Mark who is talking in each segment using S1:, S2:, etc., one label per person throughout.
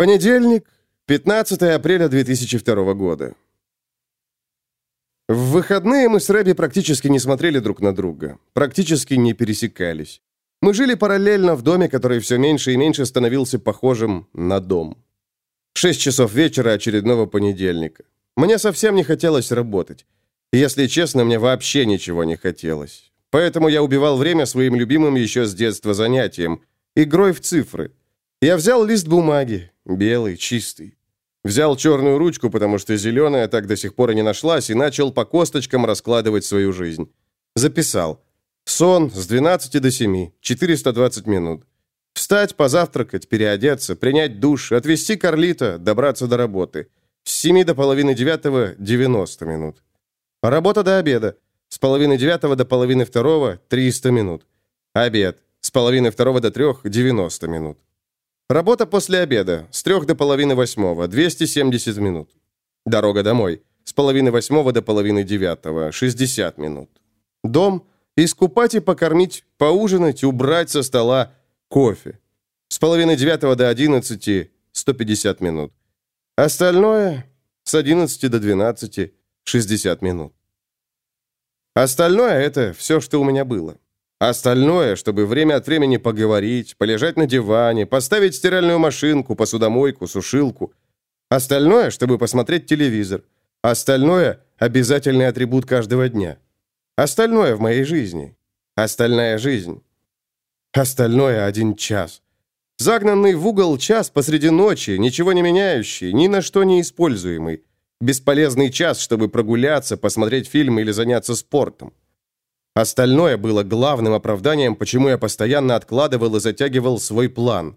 S1: Понедельник, 15 апреля 2002 года. В выходные мы с Рэби практически не смотрели друг на друга, практически не пересекались. Мы жили параллельно в доме, который все меньше и меньше становился похожим на дом. Шесть часов вечера очередного понедельника. Мне совсем не хотелось работать. Если честно, мне вообще ничего не хотелось. Поэтому я убивал время своим любимым еще с детства занятием – игрой в цифры. Я взял лист бумаги, белый, чистый. Взял черную ручку, потому что зеленая так до сих пор и не нашлась, и начал по косточкам раскладывать свою жизнь. Записал. Сон с 12 до 7, 420 минут. Встать, позавтракать, переодеться, принять душ, отвезти Карлита, добраться до работы. С 7 до половины девятого – 90 минут. Работа до обеда. С половины девятого до половины второго – 300 минут. Обед. С половины второго до трех – 90 минут. Работа после обеда. С трех до половины восьмого – 270 минут. Дорога домой. С половины восьмого до половины девятого – 60 минут. Дом. Искупать и покормить, поужинать, убрать со стола – Кофе. С половины девятого до одиннадцати – 150 минут. Остальное – с одиннадцати до двенадцати – 60 минут. Остальное – это все, что у меня было. Остальное, чтобы время от времени поговорить, полежать на диване, поставить стиральную машинку, посудомойку, сушилку. Остальное, чтобы посмотреть телевизор. Остальное – обязательный атрибут каждого дня. Остальное в моей жизни. Остальная жизнь. Остальное один час. Загнанный в угол час посреди ночи, ничего не меняющий, ни на что не используемый. Бесполезный час, чтобы прогуляться, посмотреть фильм или заняться спортом. Остальное было главным оправданием, почему я постоянно откладывал и затягивал свой план.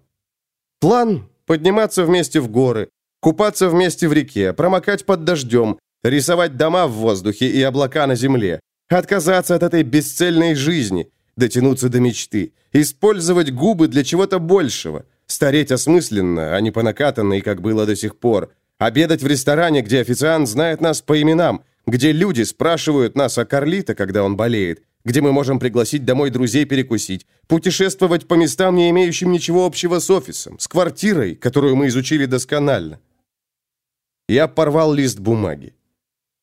S1: План – подниматься вместе в горы, купаться вместе в реке, промокать под дождем, рисовать дома в воздухе и облака на земле, отказаться от этой бесцельной жизни – дотянуться до мечты, использовать губы для чего-то большего, стареть осмысленно, а не по накатанной, как было до сих пор, обедать в ресторане, где официант знает нас по именам, где люди спрашивают нас о Карлито, когда он болеет, где мы можем пригласить домой друзей перекусить, путешествовать по местам, не имеющим ничего общего с офисом, с квартирой, которую мы изучили досконально. Я порвал лист бумаги.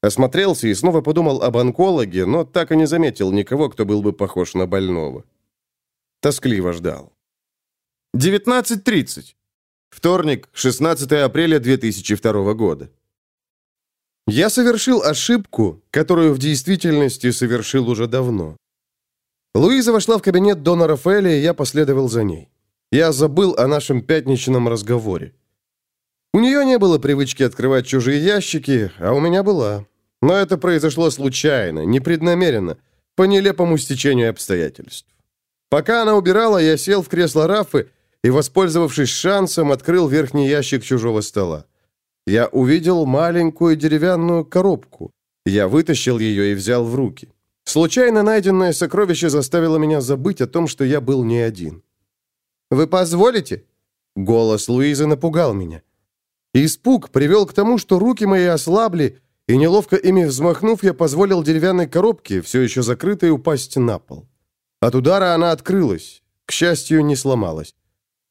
S1: Осмотрелся и снова подумал об онкологе, но так и не заметил никого, кто был бы похож на больного. Тоскливо ждал. 19.30. Вторник, 16 апреля 2002 года. Я совершил ошибку, которую в действительности совершил уже давно. Луиза вошла в кабинет Дона Рафаэля, и я последовал за ней. Я забыл о нашем пятничном разговоре. У нее не было привычки открывать чужие ящики, а у меня была. Но это произошло случайно, непреднамеренно, по нелепому стечению обстоятельств. Пока она убирала, я сел в кресло Рафы и, воспользовавшись шансом, открыл верхний ящик чужого стола. Я увидел маленькую деревянную коробку. Я вытащил ее и взял в руки. Случайно найденное сокровище заставило меня забыть о том, что я был не один. «Вы позволите?» Голос Луизы напугал меня. Испуг привел к тому, что руки мои ослабли, и, неловко ими взмахнув, я позволил деревянной коробке, все еще закрытой, упасть на пол. От удара она открылась. К счастью, не сломалась.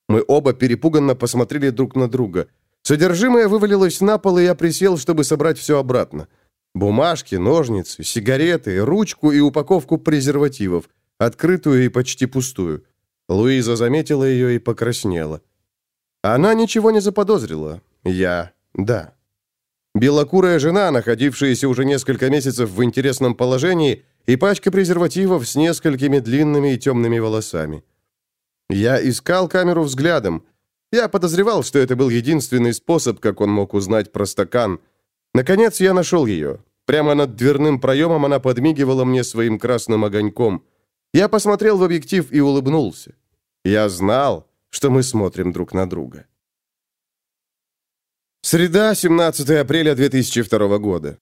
S1: Мы оба перепуганно посмотрели друг на друга. Содержимое вывалилось на пол, и я присел, чтобы собрать все обратно. Бумажки, ножницы, сигареты, ручку и упаковку презервативов, открытую и почти пустую. Луиза заметила ее и покраснела. Она ничего не заподозрила. Я — да. Белокурая жена, находившаяся уже несколько месяцев в интересном положении, и пачка презервативов с несколькими длинными и темными волосами. Я искал камеру взглядом. Я подозревал, что это был единственный способ, как он мог узнать про стакан. Наконец я нашел ее. Прямо над дверным проемом она подмигивала мне своим красным огоньком. Я посмотрел в объектив и улыбнулся. Я знал, что мы смотрим друг на друга. Среда, 17 апреля 2002 года.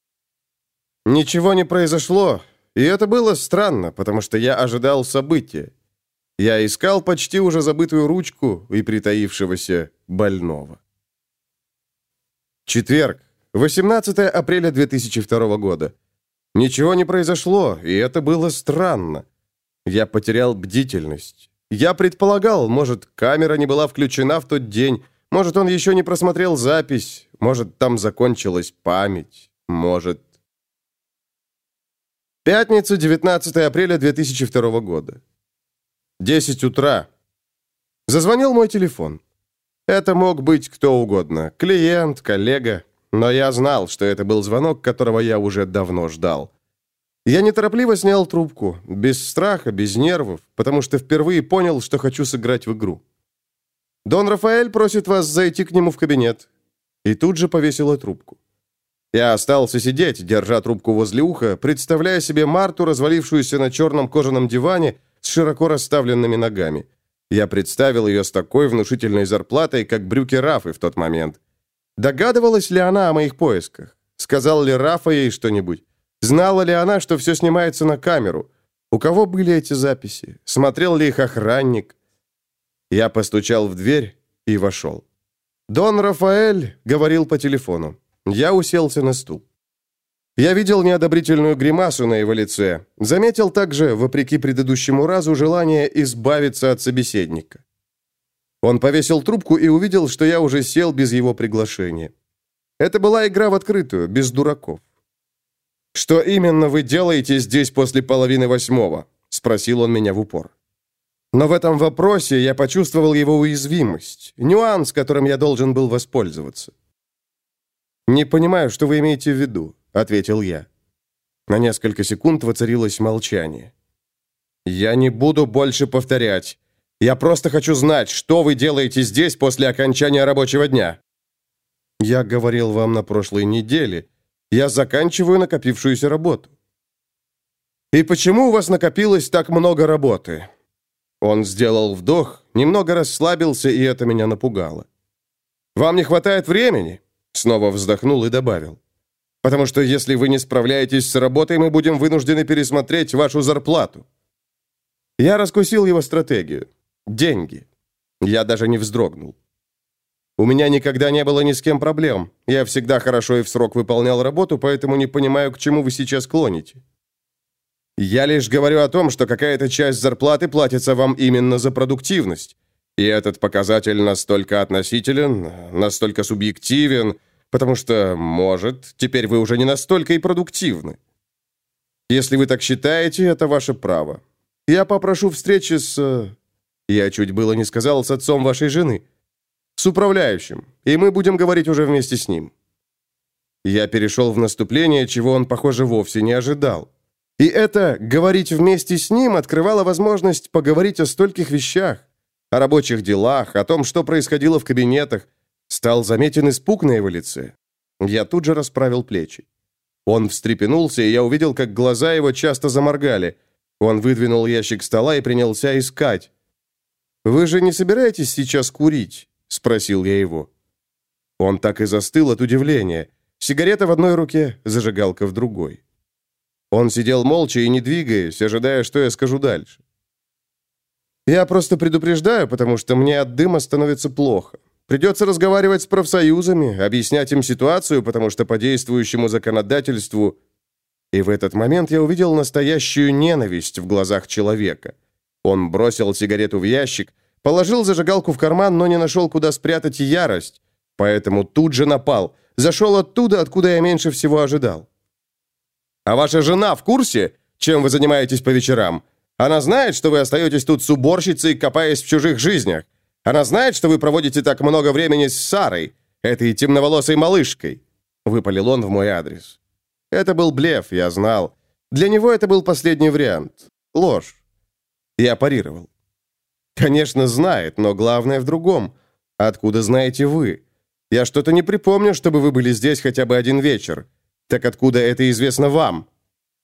S1: Ничего не произошло, и это было странно, потому что я ожидал события. Я искал почти уже забытую ручку и притаившегося больного. Четверг, 18 апреля 2002 года. Ничего не произошло, и это было странно. Я потерял бдительность. Я предполагал, может, камера не была включена в тот день, Может, он еще не просмотрел запись, может, там закончилась память, может... Пятница, 19 апреля 2002 года. 10 утра. Зазвонил мой телефон. Это мог быть кто угодно. Клиент, коллега. Но я знал, что это был звонок, которого я уже давно ждал. Я неторопливо снял трубку, без страха, без нервов, потому что впервые понял, что хочу сыграть в игру. «Дон Рафаэль просит вас зайти к нему в кабинет». И тут же повесила трубку. Я остался сидеть, держа трубку возле уха, представляя себе Марту, развалившуюся на черном кожаном диване с широко расставленными ногами. Я представил ее с такой внушительной зарплатой, как брюки Рафы в тот момент. Догадывалась ли она о моих поисках? Сказал ли Рафа ей что-нибудь? Знала ли она, что все снимается на камеру? У кого были эти записи? Смотрел ли их охранник? Я постучал в дверь и вошел. «Дон Рафаэль», — говорил по телефону. Я уселся на стул. Я видел неодобрительную гримасу на его лице. Заметил также, вопреки предыдущему разу, желание избавиться от собеседника. Он повесил трубку и увидел, что я уже сел без его приглашения. Это была игра в открытую, без дураков. «Что именно вы делаете здесь после половины восьмого?» — спросил он меня в упор. Но в этом вопросе я почувствовал его уязвимость, нюанс, которым я должен был воспользоваться. «Не понимаю, что вы имеете в виду», — ответил я. На несколько секунд воцарилось молчание. «Я не буду больше повторять. Я просто хочу знать, что вы делаете здесь после окончания рабочего дня». «Я говорил вам на прошлой неделе», я заканчиваю накопившуюся работу. И почему у вас накопилось так много работы? Он сделал вдох, немного расслабился, и это меня напугало. Вам не хватает времени? Снова вздохнул и добавил. Потому что если вы не справляетесь с работой, мы будем вынуждены пересмотреть вашу зарплату. Я раскусил его стратегию. Деньги. Я даже не вздрогнул. У меня никогда не было ни с кем проблем. Я всегда хорошо и в срок выполнял работу, поэтому не понимаю, к чему вы сейчас клоните. Я лишь говорю о том, что какая-то часть зарплаты платится вам именно за продуктивность. И этот показатель настолько относителен, настолько субъективен, потому что, может, теперь вы уже не настолько и продуктивны. Если вы так считаете, это ваше право. Я попрошу встречи с... Э, я чуть было не сказал с отцом вашей жены. С управляющим. И мы будем говорить уже вместе с ним. Я перешел в наступление, чего он, похоже, вовсе не ожидал. И это «говорить вместе с ним» открывало возможность поговорить о стольких вещах. О рабочих делах, о том, что происходило в кабинетах. Стал заметен испуг на его лице. Я тут же расправил плечи. Он встрепенулся, и я увидел, как глаза его часто заморгали. Он выдвинул ящик стола и принялся искать. «Вы же не собираетесь сейчас курить?» — спросил я его. Он так и застыл от удивления. Сигарета в одной руке, зажигалка в другой. Он сидел молча и не двигаясь, ожидая, что я скажу дальше. «Я просто предупреждаю, потому что мне от дыма становится плохо. Придется разговаривать с профсоюзами, объяснять им ситуацию, потому что по действующему законодательству...» И в этот момент я увидел настоящую ненависть в глазах человека. Он бросил сигарету в ящик, Положил зажигалку в карман, но не нашел, куда спрятать ярость. Поэтому тут же напал. Зашел оттуда, откуда я меньше всего ожидал. «А ваша жена в курсе, чем вы занимаетесь по вечерам? Она знает, что вы остаетесь тут с уборщицей, копаясь в чужих жизнях? Она знает, что вы проводите так много времени с Сарой, этой темноволосой малышкой?» Выпалил он в мой адрес. Это был блеф, я знал. Для него это был последний вариант. Ложь. Я парировал. Конечно, знает, но главное в другом. Откуда знаете вы? Я что-то не припомню, чтобы вы были здесь хотя бы один вечер. Так откуда это известно вам?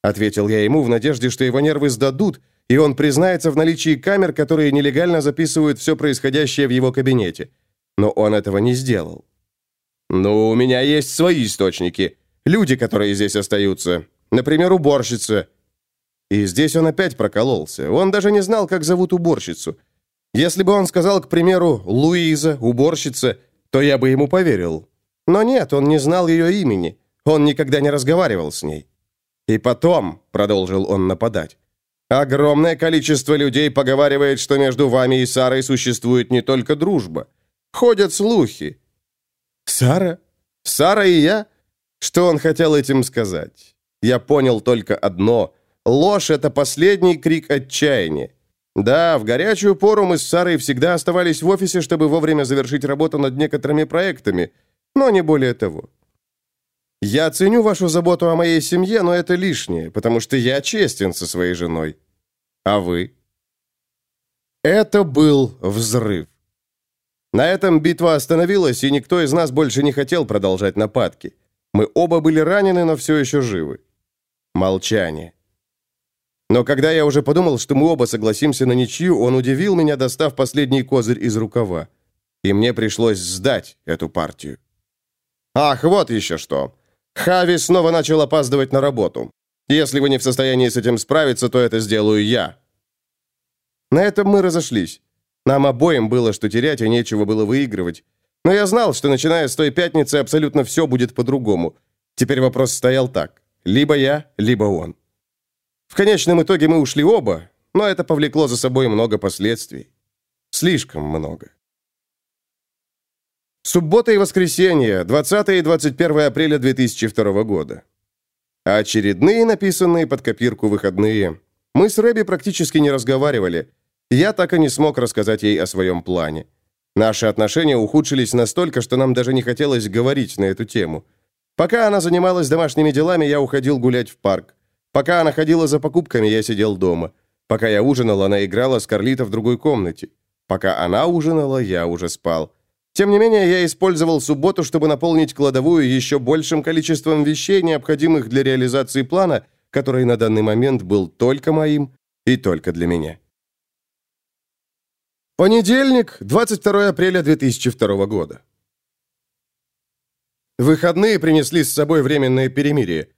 S1: Ответил я ему в надежде, что его нервы сдадут, и он признается в наличии камер, которые нелегально записывают все происходящее в его кабинете. Но он этого не сделал. «Ну, у меня есть свои источники. Люди, которые здесь остаются. Например, уборщица». И здесь он опять прокололся. Он даже не знал, как зовут уборщицу. Если бы он сказал, к примеру, Луиза, уборщица, то я бы ему поверил. Но нет, он не знал ее имени. Он никогда не разговаривал с ней. И потом, продолжил он нападать, огромное количество людей поговаривает, что между вами и Сарой существует не только дружба. Ходят слухи». «Сара? Сара и я?» Что он хотел этим сказать? Я понял только одно. Ложь — это последний крик отчаяния. Да, в горячую пору мы с Сарой всегда оставались в офисе, чтобы вовремя завершить работу над некоторыми проектами, но не более того. Я ценю вашу заботу о моей семье, но это лишнее, потому что я честен со своей женой. А вы? Это был взрыв. На этом битва остановилась, и никто из нас больше не хотел продолжать нападки. Мы оба были ранены, но все еще живы. Молчание. Но когда я уже подумал, что мы оба согласимся на ничью, он удивил меня, достав последний козырь из рукава. И мне пришлось сдать эту партию. Ах, вот еще что. Хави снова начал опаздывать на работу. Если вы не в состоянии с этим справиться, то это сделаю я. На этом мы разошлись. Нам обоим было что терять, и нечего было выигрывать. Но я знал, что начиная с той пятницы абсолютно все будет по-другому. Теперь вопрос стоял так. Либо я, либо он. В конечном итоге мы ушли оба, но это повлекло за собой много последствий. Слишком много. Суббота и воскресенье, 20 и 21 апреля 2002 года. Очередные написанные под копирку выходные. Мы с Рэби практически не разговаривали. Я так и не смог рассказать ей о своем плане. Наши отношения ухудшились настолько, что нам даже не хотелось говорить на эту тему. Пока она занималась домашними делами, я уходил гулять в парк. Пока она ходила за покупками, я сидел дома. Пока я ужинал, она играла с Карлито в другой комнате. Пока она ужинала, я уже спал. Тем не менее, я использовал субботу, чтобы наполнить кладовую еще большим количеством вещей, необходимых для реализации плана, который на данный момент был только моим и только для меня. Понедельник, 22 апреля 2002 года. Выходные принесли с собой временное перемирие.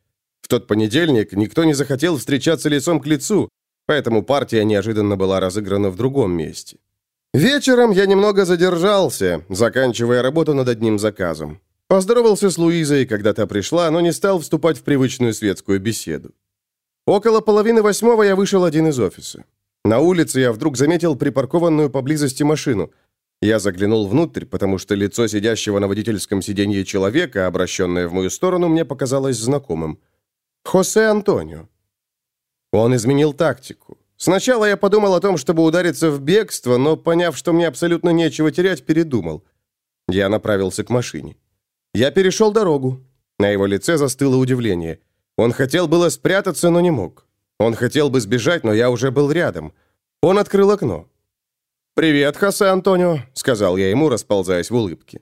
S1: В тот понедельник никто не захотел встречаться лицом к лицу, поэтому партия неожиданно была разыграна в другом месте. Вечером я немного задержался, заканчивая работу над одним заказом. Поздоровался с Луизой, когда та пришла, но не стал вступать в привычную светскую беседу. Около половины восьмого я вышел один из офиса. На улице я вдруг заметил припаркованную поблизости машину. Я заглянул внутрь, потому что лицо сидящего на водительском сиденье человека, обращенное в мою сторону, мне показалось знакомым. Хосе Антонио. Он изменил тактику. Сначала я подумал о том, чтобы удариться в бегство, но, поняв, что мне абсолютно нечего терять, передумал. Я направился к машине. Я перешел дорогу. На его лице застыло удивление. Он хотел было спрятаться, но не мог. Он хотел бы сбежать, но я уже был рядом. Он открыл окно. «Привет, Хосе Антонио», — сказал я ему, расползаясь в улыбке.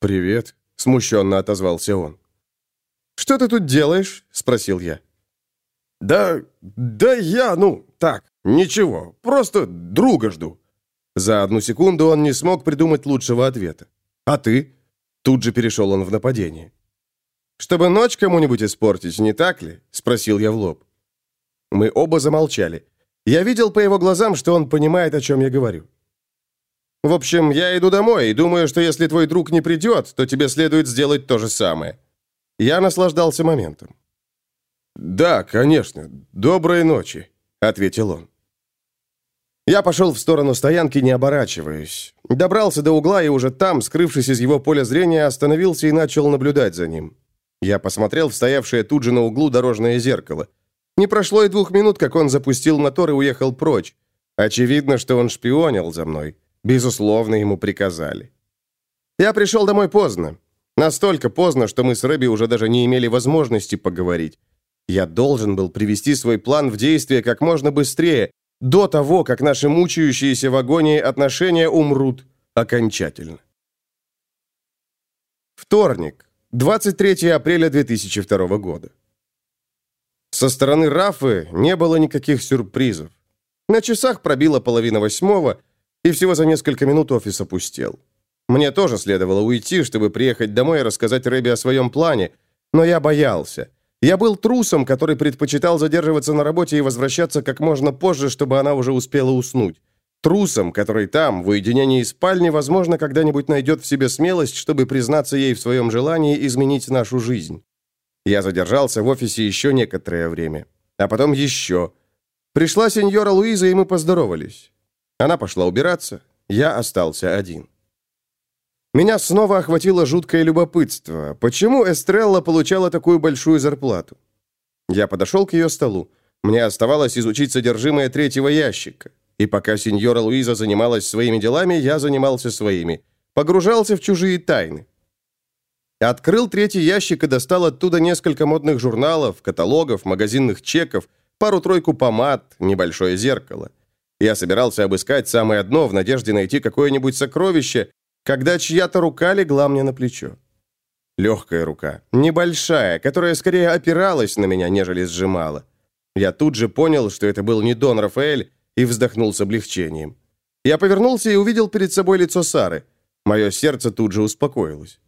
S1: «Привет», — смущенно отозвался он. «Что ты тут делаешь?» — спросил я. «Да... да я, ну, так, ничего, просто друга жду». За одну секунду он не смог придумать лучшего ответа. «А ты?» Тут же перешел он в нападение. «Чтобы ночь кому-нибудь испортить, не так ли?» — спросил я в лоб. Мы оба замолчали. Я видел по его глазам, что он понимает, о чем я говорю. «В общем, я иду домой и думаю, что если твой друг не придет, то тебе следует сделать то же самое». Я наслаждался моментом. «Да, конечно. Доброй ночи», — ответил он. Я пошел в сторону стоянки, не оборачиваясь. Добрался до угла и уже там, скрывшись из его поля зрения, остановился и начал наблюдать за ним. Я посмотрел в стоявшее тут же на углу дорожное зеркало. Не прошло и двух минут, как он запустил мотор и уехал прочь. Очевидно, что он шпионил за мной. Безусловно, ему приказали. Я пришел домой поздно. Настолько поздно, что мы с Рэби уже даже не имели возможности поговорить. Я должен был привести свой план в действие как можно быстрее, до того, как наши мучающиеся в агонии отношения умрут окончательно. Вторник, 23 апреля 2002 года. Со стороны Рафы не было никаких сюрпризов. На часах пробила половина восьмого, и всего за несколько минут офис опустел. Мне тоже следовало уйти, чтобы приехать домой и рассказать Рэби о своем плане, но я боялся. Я был трусом, который предпочитал задерживаться на работе и возвращаться как можно позже, чтобы она уже успела уснуть. Трусом, который там, в уединении спальни, возможно, когда-нибудь найдет в себе смелость, чтобы признаться ей в своем желании изменить нашу жизнь. Я задержался в офисе еще некоторое время. А потом еще. Пришла сеньора Луиза, и мы поздоровались. Она пошла убираться. Я остался один. Меня снова охватило жуткое любопытство. Почему Эстрелла получала такую большую зарплату? Я подошел к ее столу. Мне оставалось изучить содержимое третьего ящика. И пока сеньора Луиза занималась своими делами, я занимался своими. Погружался в чужие тайны. Открыл третий ящик и достал оттуда несколько модных журналов, каталогов, магазинных чеков, пару-тройку помад, небольшое зеркало. Я собирался обыскать самое дно в надежде найти какое-нибудь сокровище, когда чья-то рука легла мне на плечо. Легкая рука, небольшая, которая скорее опиралась на меня, нежели сжимала. Я тут же понял, что это был не Дон Рафаэль, и вздохнул с облегчением. Я повернулся и увидел перед собой лицо Сары. Мое сердце тут же успокоилось.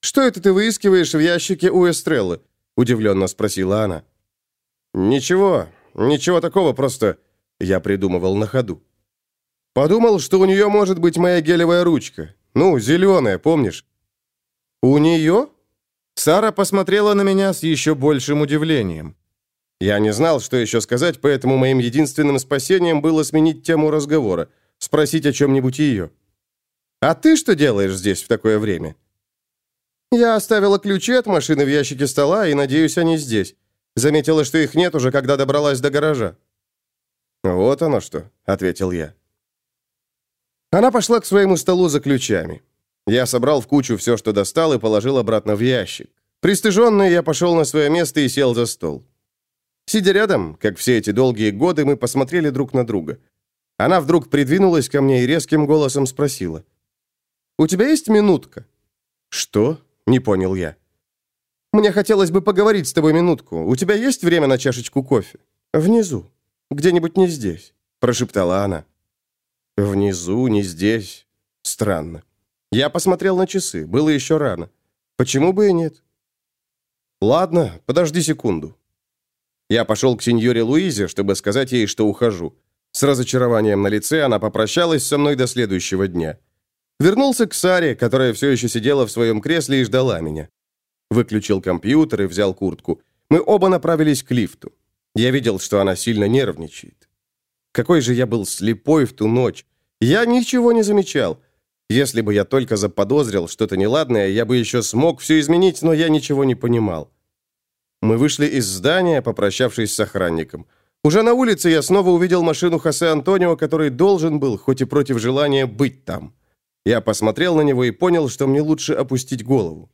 S1: «Что это ты выискиваешь в ящике у Эстреллы?» – удивленно спросила она. «Ничего, ничего такого, просто я придумывал на ходу. Подумал, что у нее может быть моя гелевая ручка. Ну, зеленая, помнишь?» «У нее?» Сара посмотрела на меня с еще большим удивлением. Я не знал, что еще сказать, поэтому моим единственным спасением было сменить тему разговора, спросить о чем-нибудь ее. «А ты что делаешь здесь в такое время?» «Я оставила ключи от машины в ящике стола, и надеюсь, они здесь. Заметила, что их нет уже, когда добралась до гаража». «Вот оно что», — ответил я. Она пошла к своему столу за ключами. Я собрал в кучу все, что достал, и положил обратно в ящик. Пристыженный, я пошел на свое место и сел за стол. Сидя рядом, как все эти долгие годы, мы посмотрели друг на друга. Она вдруг придвинулась ко мне и резким голосом спросила. «У тебя есть минутка?» «Что?» — не понял я. «Мне хотелось бы поговорить с тобой минутку. У тебя есть время на чашечку кофе?» «Внизу. Где-нибудь не здесь», — прошептала она. «Внизу, не здесь. Странно. Я посмотрел на часы. Было еще рано. Почему бы и нет?» «Ладно, подожди секунду». Я пошел к сеньоре Луизе, чтобы сказать ей, что ухожу. С разочарованием на лице она попрощалась со мной до следующего дня. Вернулся к Саре, которая все еще сидела в своем кресле и ждала меня. Выключил компьютер и взял куртку. Мы оба направились к лифту. Я видел, что она сильно нервничает. Какой же я был слепой в ту ночь. Я ничего не замечал. Если бы я только заподозрил что-то неладное, я бы еще смог все изменить, но я ничего не понимал. Мы вышли из здания, попрощавшись с охранником. Уже на улице я снова увидел машину Хосе Антонио, который должен был, хоть и против желания, быть там. Я посмотрел на него и понял, что мне лучше опустить голову.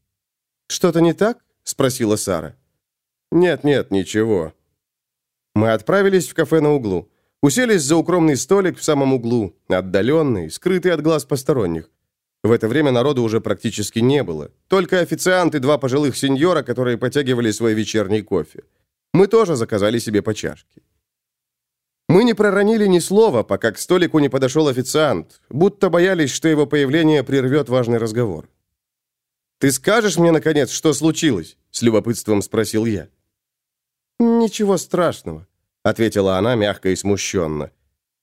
S1: «Что-то не так?» – спросила Сара. «Нет, нет, ничего». Мы отправились в кафе на углу. Уселись за укромный столик в самом углу, отдаленный, скрытый от глаз посторонних. В это время народу уже практически не было. Только официант и два пожилых сеньора, которые потягивали свой вечерний кофе. Мы тоже заказали себе по чашке. Мы не проронили ни слова, пока к столику не подошел официант, будто боялись, что его появление прервет важный разговор. «Ты скажешь мне, наконец, что случилось?» — с любопытством спросил я. «Ничего страшного», — ответила она мягко и смущенно.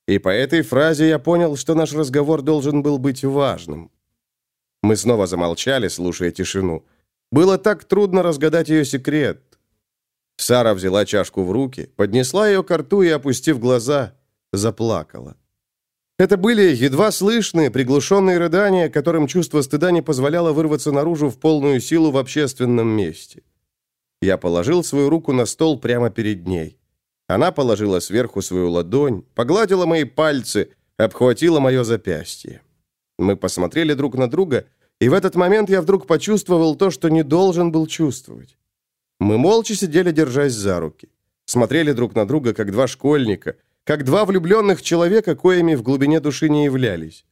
S1: И по этой фразе я понял, что наш разговор должен был быть важным. Мы снова замолчали, слушая тишину. Было так трудно разгадать ее секрет. Сара взяла чашку в руки, поднесла ее к рту и, опустив глаза, заплакала. Это были едва слышные, приглушенные рыдания, которым чувство стыда не позволяло вырваться наружу в полную силу в общественном месте. Я положил свою руку на стол прямо перед ней. Она положила сверху свою ладонь, погладила мои пальцы, обхватила мое запястье. Мы посмотрели друг на друга, и в этот момент я вдруг почувствовал то, что не должен был чувствовать. Мы молча сидели, держась за руки. Смотрели друг на друга, как два школьника, как два влюбленных человека, коими в глубине души не являлись.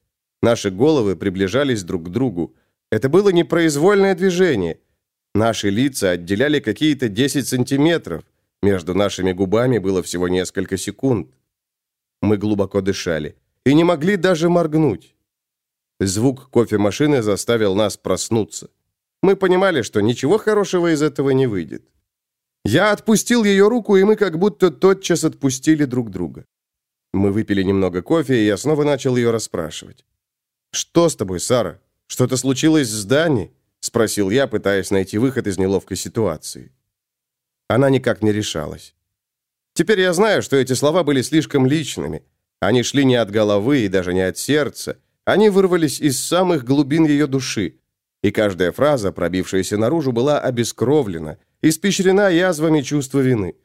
S1: Наши головы приближались друг к другу. Это было непроизвольное движение. Наши лица отделяли какие-то 10 сантиметров. Между нашими губами было всего несколько секунд. Мы глубоко дышали и не могли даже моргнуть. Звук кофемашины заставил нас проснуться. Мы понимали, что ничего хорошего из этого не выйдет. Я отпустил ее руку, и мы как будто тотчас отпустили друг друга. Мы выпили немного кофе, и я снова начал ее расспрашивать. «Что с тобой, Сара? Что-то случилось с Дани?» — спросил я, пытаясь найти выход из неловкой ситуации. Она никак не решалась. Теперь я знаю, что эти слова были слишком личными. Они шли не от головы и даже не от сердца. Они вырвались из самых глубин ее души. И каждая фраза, пробившаяся наружу, была обескровлена, испещрена язвами чувства вины.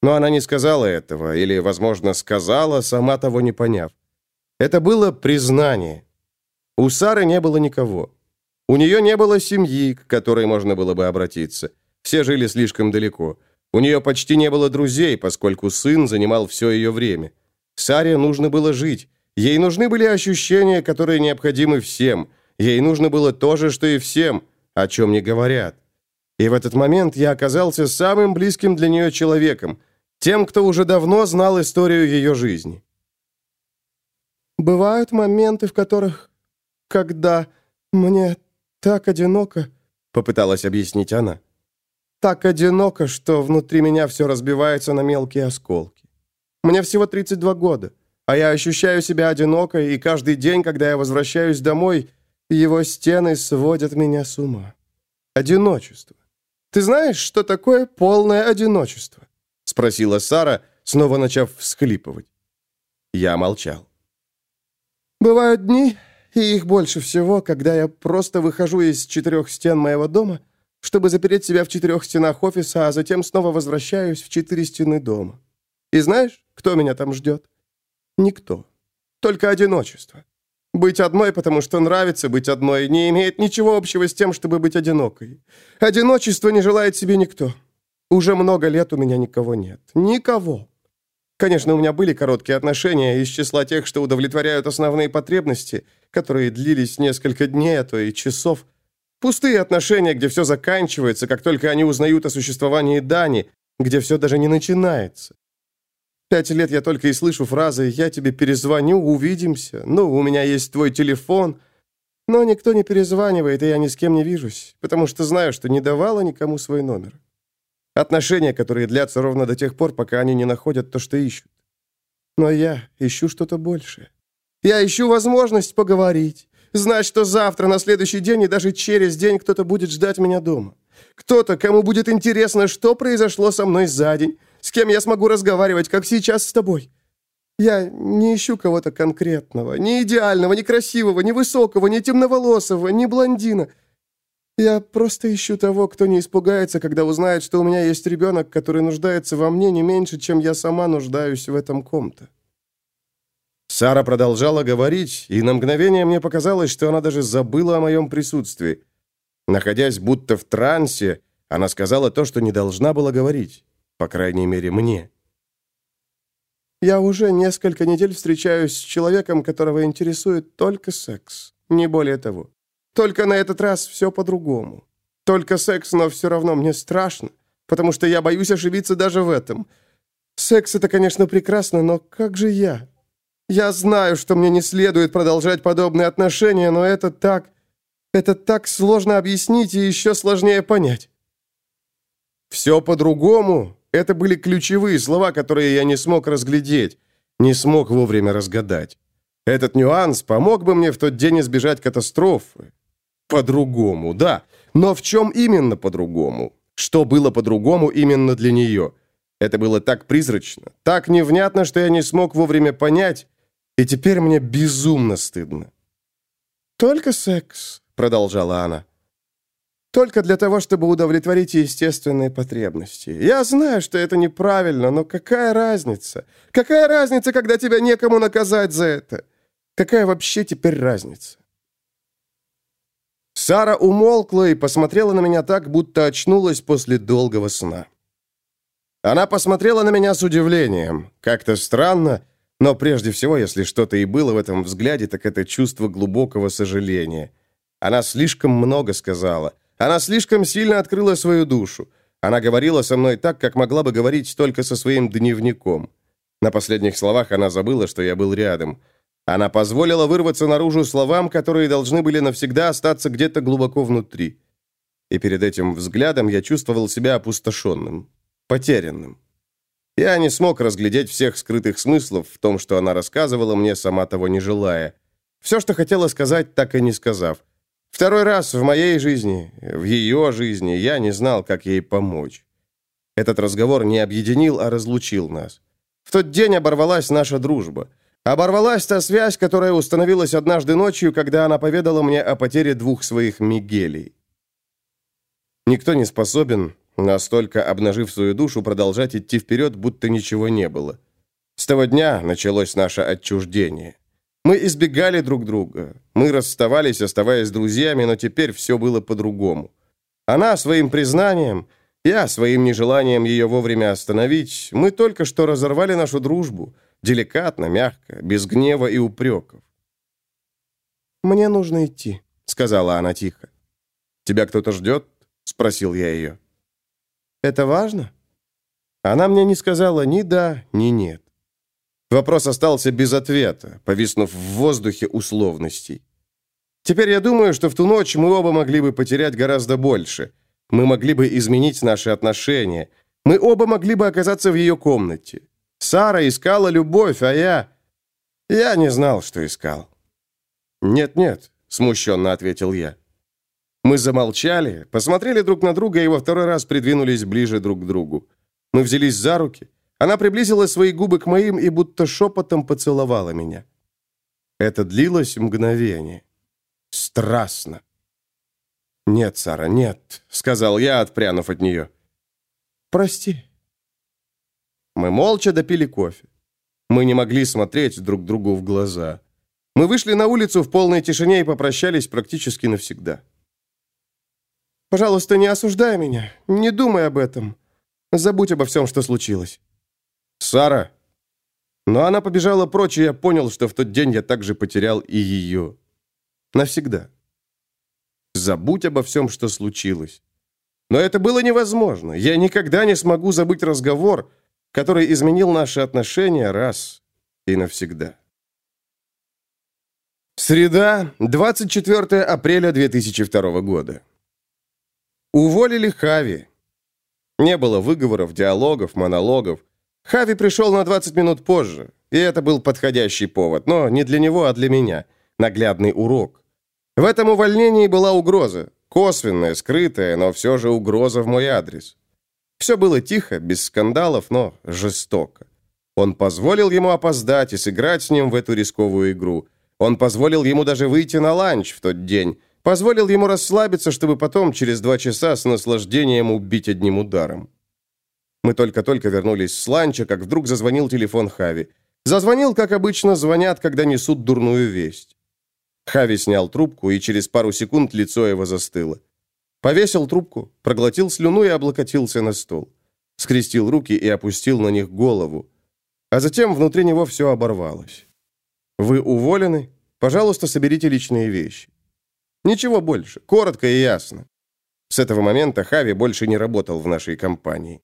S1: Но она не сказала этого, или, возможно, сказала, сама того не поняв. Это было признание. У Сары не было никого. У нее не было семьи, к которой можно было бы обратиться. Все жили слишком далеко. У нее почти не было друзей, поскольку сын занимал все ее время. Саре нужно было жить. Ей нужны были ощущения, которые необходимы всем. Ей нужно было то же, что и всем, о чем не говорят. И в этот момент я оказался самым близким для нее человеком, тем, кто уже давно знал историю ее жизни. «Бывают моменты, в которых, когда мне так одиноко», — попыталась объяснить она. «Так одиноко, что внутри меня все разбивается на мелкие осколки. Мне всего 32 года, а я ощущаю себя одинокой, и каждый день, когда я возвращаюсь домой, его стены сводят меня с ума. Одиночество. Ты знаешь, что такое полное одиночество?» — спросила Сара, снова начав всхлипывать. Я молчал. «Бывают дни, и их больше всего, когда я просто выхожу из четырех стен моего дома, чтобы запереть себя в четырех стенах офиса, а затем снова возвращаюсь в четыре стены дома. И знаешь, кто меня там ждет? Никто. Только одиночество. Быть одной, потому что нравится быть одной, не имеет ничего общего с тем, чтобы быть одинокой. Одиночество не желает себе никто. Уже много лет у меня никого нет. Никого. Конечно, у меня были короткие отношения из числа тех, что удовлетворяют основные потребности, которые длились несколько дней, а то и часов. Пустые отношения, где все заканчивается, как только они узнают о существовании Дани, где все даже не начинается. Пять лет я только и слышу фразы «я тебе перезвоню, увидимся», «ну, у меня есть твой телефон». Но никто не перезванивает, и я ни с кем не вижусь, потому что знаю, что не давала никому свой номер. Отношения, которые длятся ровно до тех пор, пока они не находят то, что ищут. Но я ищу что-то большее. Я ищу возможность поговорить, знать, что завтра, на следующий день и даже через день кто-то будет ждать меня дома. Кто-то, кому будет интересно, что произошло со мной за день, с кем я смогу разговаривать, как сейчас с тобой. Я не ищу кого-то конкретного, ни идеального, ни красивого, ни высокого, ни темноволосого, ни блондина. Я просто ищу того, кто не испугается, когда узнает, что у меня есть ребенок, который нуждается во мне не меньше, чем я сама нуждаюсь в этом ком-то. Сара продолжала говорить, и на мгновение мне показалось, что она даже забыла о моем присутствии. Находясь будто в трансе, она сказала то, что не должна была говорить. По крайней мере, мне. Я уже несколько недель встречаюсь с человеком, которого интересует только секс, не более того. Только на этот раз все по-другому. Только секс, но все равно мне страшно, потому что я боюсь ошибиться даже в этом. Секс — это, конечно, прекрасно, но как же я? Я знаю, что мне не следует продолжать подобные отношения, но это так... Это так сложно объяснить и еще сложнее понять. Все по-другому это были ключевые слова, которые я не смог разглядеть, не смог вовремя разгадать. Этот нюанс помог бы мне в тот день избежать катастрофы. По-другому, да. Но в чем именно по-другому? Что было по-другому именно для нее? Это было так призрачно, так невнятно, что я не смог вовремя понять, и теперь мне безумно стыдно. «Только секс», — продолжала она. Только для того, чтобы удовлетворить естественные потребности. Я знаю, что это неправильно, но какая разница? Какая разница, когда тебя некому наказать за это? Какая вообще теперь разница? Сара умолкла и посмотрела на меня так, будто очнулась после долгого сна. Она посмотрела на меня с удивлением. Как-то странно, но прежде всего, если что-то и было в этом взгляде, так это чувство глубокого сожаления. Она слишком много сказала. Она слишком сильно открыла свою душу. Она говорила со мной так, как могла бы говорить только со своим дневником. На последних словах она забыла, что я был рядом. Она позволила вырваться наружу словам, которые должны были навсегда остаться где-то глубоко внутри. И перед этим взглядом я чувствовал себя опустошенным, потерянным. Я не смог разглядеть всех скрытых смыслов в том, что она рассказывала мне, сама того не желая. Все, что хотела сказать, так и не сказав. Второй раз в моей жизни, в ее жизни, я не знал, как ей помочь. Этот разговор не объединил, а разлучил нас. В тот день оборвалась наша дружба. Оборвалась та связь, которая установилась однажды ночью, когда она поведала мне о потере двух своих Мигелей. Никто не способен, настолько обнажив свою душу, продолжать идти вперед, будто ничего не было. С того дня началось наше отчуждение. Мы избегали друг друга. Мы расставались, оставаясь друзьями, но теперь все было по-другому. Она своим признанием, я своим нежеланием ее вовремя остановить, мы только что разорвали нашу дружбу – Деликатно, мягко, без гнева и упреков. «Мне нужно идти», — сказала она тихо. «Тебя кто-то ждет?» — спросил я ее. «Это важно?» Она мне не сказала ни да, ни нет. Вопрос остался без ответа, повиснув в воздухе условностей. Теперь я думаю, что в ту ночь мы оба могли бы потерять гораздо больше. Мы могли бы изменить наши отношения. Мы оба могли бы оказаться в ее комнате. Сара искала любовь, а я... Я не знал, что искал. «Нет-нет», — смущенно ответил я. Мы замолчали, посмотрели друг на друга и во второй раз придвинулись ближе друг к другу. Мы взялись за руки. Она приблизила свои губы к моим и будто шепотом поцеловала меня. Это длилось мгновение. Страстно. «Нет, Сара, нет», — сказал я, отпрянув от нее. «Прости», мы молча допили кофе. Мы не могли смотреть друг другу в глаза. Мы вышли на улицу в полной тишине и попрощались практически навсегда. «Пожалуйста, не осуждай меня. Не думай об этом. Забудь обо всем, что случилось». «Сара!» Но она побежала прочь, и я понял, что в тот день я также потерял и ее. Навсегда. Забудь обо всем, что случилось. Но это было невозможно. Я никогда не смогу забыть разговор, который изменил наши отношения раз и навсегда. Среда, 24 апреля 2002 года. Уволили Хави. Не было выговоров, диалогов, монологов. Хави пришел на 20 минут позже, и это был подходящий повод, но не для него, а для меня. Наглядный урок. В этом увольнении была угроза. Косвенная, скрытая, но все же угроза в мой адрес. Все было тихо, без скандалов, но жестоко. Он позволил ему опоздать и сыграть с ним в эту рисковую игру. Он позволил ему даже выйти на ланч в тот день. Позволил ему расслабиться, чтобы потом, через два часа, с наслаждением убить одним ударом. Мы только-только вернулись с ланча, как вдруг зазвонил телефон Хави. Зазвонил, как обычно звонят, когда несут дурную весть. Хави снял трубку, и через пару секунд лицо его застыло. Повесил трубку, проглотил слюну и облокотился на стол. Скрестил руки и опустил на них голову. А затем внутри него все оборвалось. «Вы уволены? Пожалуйста, соберите личные вещи». Ничего больше, коротко и ясно. С этого момента Хави больше не работал в нашей компании.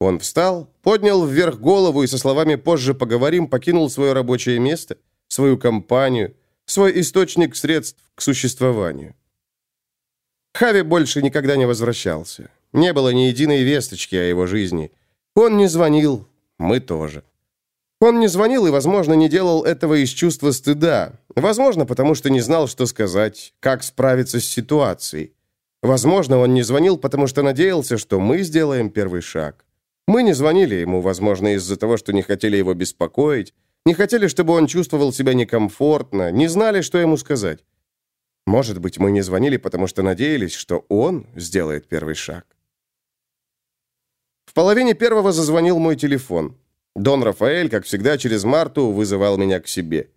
S1: Он встал, поднял вверх голову и со словами «позже поговорим» покинул свое рабочее место, свою компанию, свой источник средств к существованию. Хави больше никогда не возвращался. Не было ни единой весточки о его жизни. Он не звонил, мы тоже. Он не звонил и, возможно, не делал этого из чувства стыда. Возможно, потому что не знал, что сказать, как справиться с ситуацией. Возможно, он не звонил, потому что надеялся, что мы сделаем первый шаг. Мы не звонили ему, возможно, из-за того, что не хотели его беспокоить, не хотели, чтобы он чувствовал себя некомфортно, не знали, что ему сказать. Может быть, мы не звонили, потому что надеялись, что он сделает первый шаг. В половине первого зазвонил мой телефон. Дон Рафаэль, как всегда, через Марту вызывал меня к себе.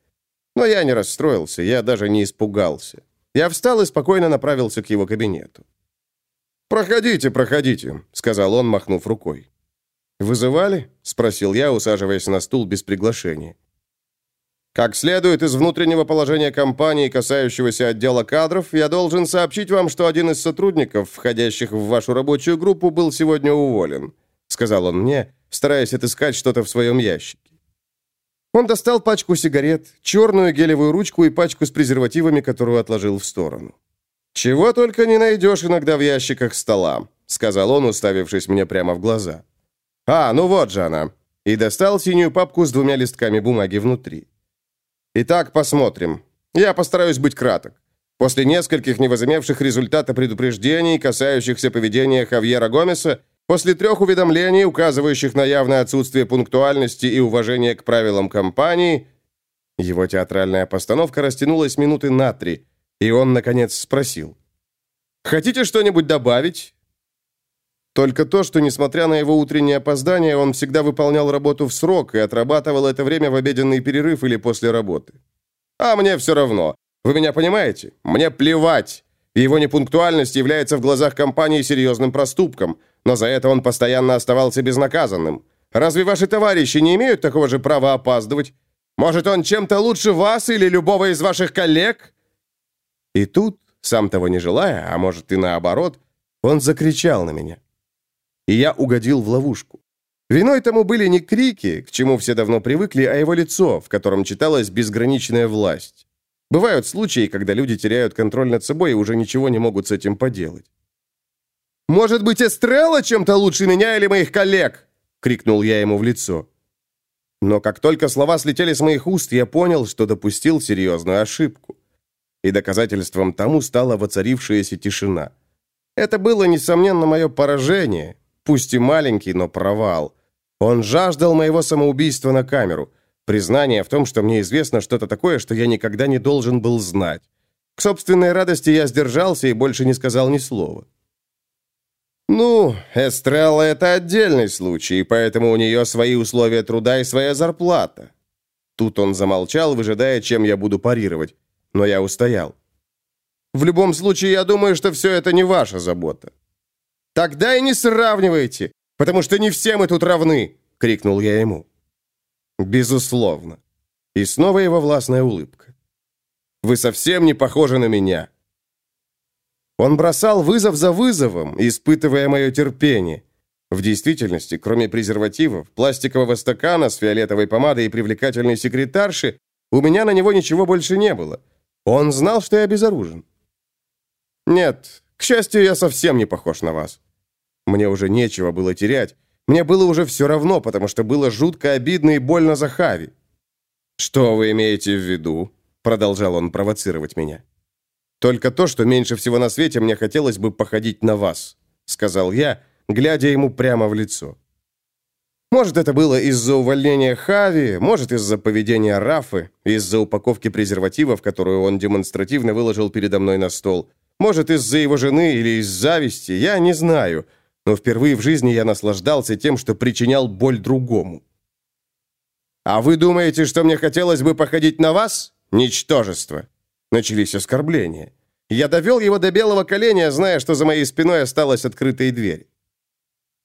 S1: Но я не расстроился, я даже не испугался. Я встал и спокойно направился к его кабинету. «Проходите, проходите», — сказал он, махнув рукой. «Вызывали?» — спросил я, усаживаясь на стул без приглашения. Как следует из внутреннего положения компании, касающегося отдела кадров, я должен сообщить вам, что один из сотрудников, входящих в вашу рабочую группу, был сегодня уволен», — сказал он мне, стараясь отыскать что-то в своем ящике. Он достал пачку сигарет, черную гелевую ручку и пачку с презервативами, которую отложил в сторону. «Чего только не найдешь иногда в ящиках стола», — сказал он, уставившись мне прямо в глаза. «А, ну вот же она». И достал синюю папку с двумя листками бумаги внутри. Итак, посмотрим. Я постараюсь быть краток. После нескольких невозымевших результата предупреждений, касающихся поведения Хавьера Гомеса, после трех уведомлений, указывающих на явное отсутствие пунктуальности и уважения к правилам компании, Его театральная постановка растянулась минуты на три, и он, наконец, спросил. «Хотите что-нибудь добавить?» Только то, что, несмотря на его утреннее опоздание, он всегда выполнял работу в срок и отрабатывал это время в обеденный перерыв или после работы. «А мне все равно. Вы меня понимаете? Мне плевать. Его непунктуальность является в глазах компании серьезным проступком, но за это он постоянно оставался безнаказанным. Разве ваши товарищи не имеют такого же права опаздывать? Может, он чем-то лучше вас или любого из ваших коллег?» И тут, сам того не желая, а может и наоборот, он закричал на меня. И я угодил в ловушку. Виной тому были не крики, к чему все давно привыкли, а его лицо, в котором читалась безграничная власть. Бывают случаи, когда люди теряют контроль над собой и уже ничего не могут с этим поделать. «Может быть, Эстрелла чем-то лучше меня или моих коллег?» — крикнул я ему в лицо. Но как только слова слетели с моих уст, я понял, что допустил серьезную ошибку. И доказательством тому стала воцарившаяся тишина. Это было, несомненно, мое поражение, пусть и маленький, но провал. Он жаждал моего самоубийства на камеру — Признание в том, что мне известно что-то такое, что я никогда не должен был знать. К собственной радости я сдержался и больше не сказал ни слова. «Ну, Эстрелла — это отдельный случай, поэтому у нее свои условия труда и своя зарплата». Тут он замолчал, выжидая, чем я буду парировать. Но я устоял. «В любом случае, я думаю, что все это не ваша забота». «Тогда и не сравнивайте, потому что не все мы тут равны!» — крикнул я ему. Безусловно. И снова его властная улыбка. Вы совсем не похожи на меня. Он бросал вызов за вызовом, испытывая мое терпение. В действительности, кроме презервативов, пластикового стакана с фиолетовой помадой и привлекательной секретарши, у меня на него ничего больше не было. Он знал, что я безоружен. Нет, к счастью, я совсем не похож на вас. Мне уже нечего было терять, мне было уже все равно, потому что было жутко обидно и больно за Хави. «Что вы имеете в виду?» Продолжал он провоцировать меня. «Только то, что меньше всего на свете мне хотелось бы походить на вас», сказал я, глядя ему прямо в лицо. Может, это было из-за увольнения Хави, может, из-за поведения Рафы, из-за упаковки презервативов, которую он демонстративно выложил передо мной на стол. Может, из-за его жены или из зависти, я не знаю но впервые в жизни я наслаждался тем, что причинял боль другому. «А вы думаете, что мне хотелось бы походить на вас? Ничтожество!» Начались оскорбления. Я довел его до белого коленя, зная, что за моей спиной осталась открытая дверь.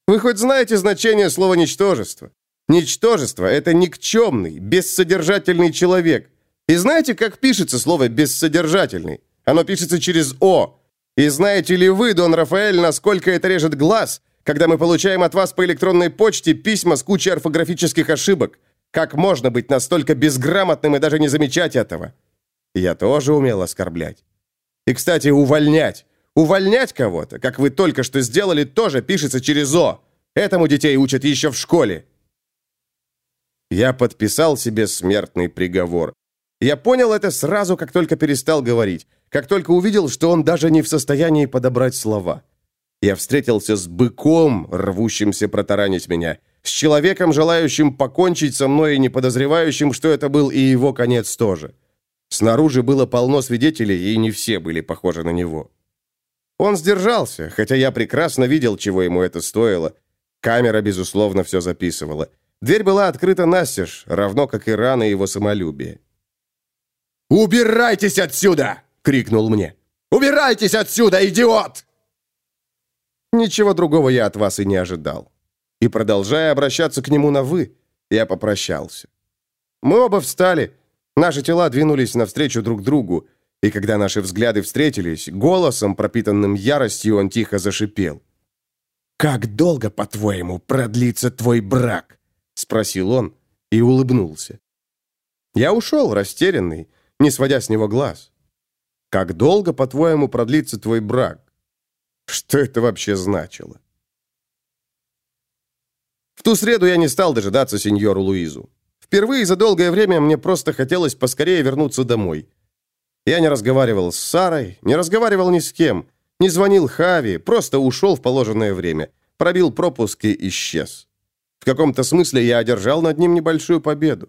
S1: Вы хоть знаете значение слова «ничтожество»? Ничтожество — это никчемный, бессодержательный человек. И знаете, как пишется слово «бессодержательный»? Оно пишется через «о», и знаете ли вы, Дон Рафаэль, насколько это режет глаз, когда мы получаем от вас по электронной почте письма с кучей орфографических ошибок? Как можно быть настолько безграмотным и даже не замечать этого? Я тоже умел оскорблять. И, кстати, увольнять. Увольнять кого-то, как вы только что сделали, тоже пишется через «о». Этому детей учат еще в школе. Я подписал себе смертный приговор. Я понял это сразу, как только перестал говорить как только увидел, что он даже не в состоянии подобрать слова. Я встретился с быком, рвущимся протаранить меня, с человеком, желающим покончить со мной и не подозревающим, что это был и его конец тоже. Снаружи было полно свидетелей, и не все были похожи на него. Он сдержался, хотя я прекрасно видел, чего ему это стоило. Камера, безусловно, все записывала. Дверь была открыта настежь, равно как и раны его самолюбия. «Убирайтесь отсюда!» крикнул мне. «Убирайтесь отсюда, идиот!» Ничего другого я от вас и не ожидал. И, продолжая обращаться к нему на «вы», я попрощался. Мы оба встали, наши тела двинулись навстречу друг другу, и когда наши взгляды встретились, голосом, пропитанным яростью, он тихо зашипел. «Как долго, по-твоему, продлится твой брак?» — спросил он и улыбнулся. Я ушел, растерянный, не сводя с него глаз. Как долго, по-твоему, продлится твой брак? Что это вообще значило? В ту среду я не стал дожидаться сеньору Луизу. Впервые за долгое время мне просто хотелось поскорее вернуться домой. Я не разговаривал с Сарой, не разговаривал ни с кем, не звонил Хави, просто ушел в положенное время, пробил пропуск и исчез. В каком-то смысле я одержал над ним небольшую победу.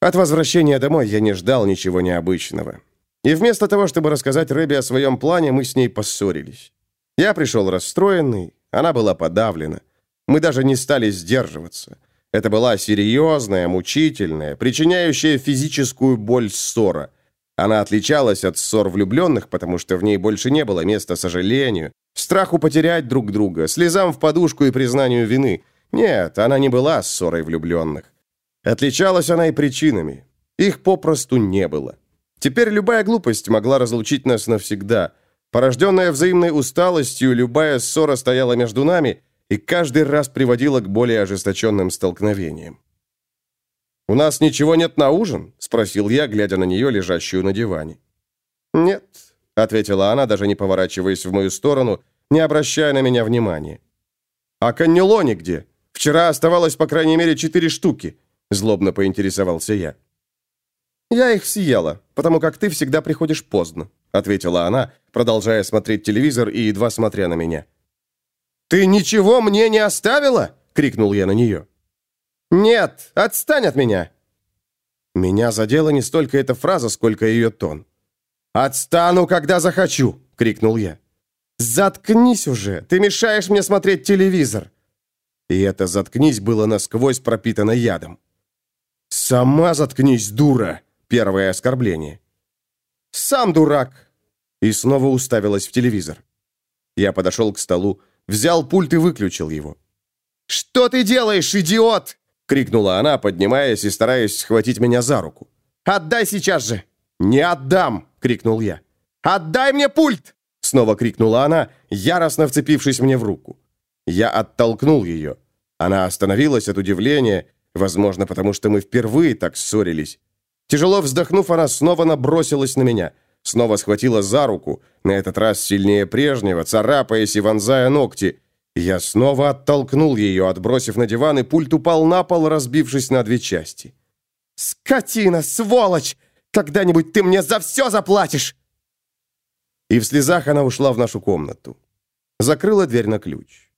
S1: От возвращения домой я не ждал ничего необычного. И вместо того, чтобы рассказать Рэбби о своем плане, мы с ней поссорились. Я пришел расстроенный, она была подавлена. Мы даже не стали сдерживаться. Это была серьезная, мучительная, причиняющая физическую боль ссора. Она отличалась от ссор влюбленных, потому что в ней больше не было места сожалению, страху потерять друг друга, слезам в подушку и признанию вины. Нет, она не была ссорой влюбленных. Отличалась она и причинами. Их попросту не было. Теперь любая глупость могла разлучить нас навсегда. Порожденная взаимной усталостью, любая ссора стояла между нами и каждый раз приводила к более ожесточенным столкновениям. «У нас ничего нет на ужин?» — спросил я, глядя на нее, лежащую на диване. «Нет», — ответила она, даже не поворачиваясь в мою сторону, не обращая на меня внимания. «А каннелони где? Вчера оставалось по крайней мере четыре штуки», — злобно поинтересовался я. «Я их съела, потому как ты всегда приходишь поздно», — ответила она, продолжая смотреть телевизор и едва смотря на меня. «Ты ничего мне не оставила?» — крикнул я на нее. «Нет, отстань от меня!» Меня задела не столько эта фраза, сколько ее тон. «Отстану, когда захочу!» — крикнул я. «Заткнись уже! Ты мешаешь мне смотреть телевизор!» И это «заткнись» было насквозь пропитано ядом. «Сама заткнись, дура!» — первое оскорбление. «Сам дурак!» И снова уставилась в телевизор. Я подошел к столу, взял пульт и выключил его. «Что ты делаешь, идиот?» — крикнула она, поднимаясь и стараясь схватить меня за руку. «Отдай сейчас же!» «Не отдам!» — крикнул я. «Отдай мне пульт!» — снова крикнула она, яростно вцепившись мне в руку. Я оттолкнул ее. Она остановилась от удивления, возможно, потому что мы впервые так ссорились. Тяжело вздохнув, она снова набросилась на меня, снова схватила за руку, на этот раз сильнее прежнего, царапаясь и вонзая ногти, я снова оттолкнул ее, отбросив на диван, и пульт упал на пол, разбившись на две части. «Скотина, сволочь! Когда-нибудь ты мне за все заплатишь!» И в слезах она ушла в нашу комнату. Закрыла дверь на ключ.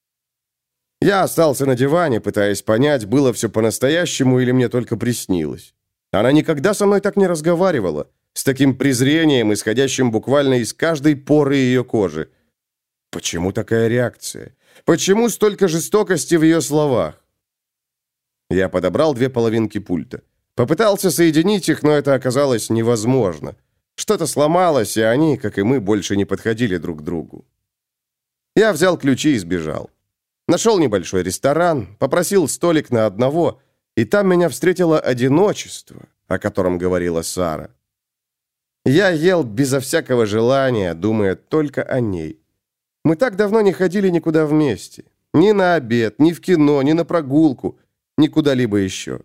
S1: Я остался на диване, пытаясь понять, было все по-настоящему или мне только приснилось. Она никогда со мной так не разговаривала, с таким презрением, исходящим буквально из каждой поры ее кожи. Почему такая реакция? Почему столько жестокости в ее словах? Я подобрал две половинки пульта. Попытался соединить их, но это оказалось невозможно. Что-то сломалось, и они, как и мы, больше не подходили друг к другу. Я взял ключи и сбежал. Нашел небольшой ресторан, попросил столик на одного, и там меня встретило одиночество, о котором говорила Сара. Я ел безо всякого желания, думая только о ней. Мы так давно не ходили никуда вместе. Ни на обед, ни в кино, ни на прогулку, ни куда-либо еще.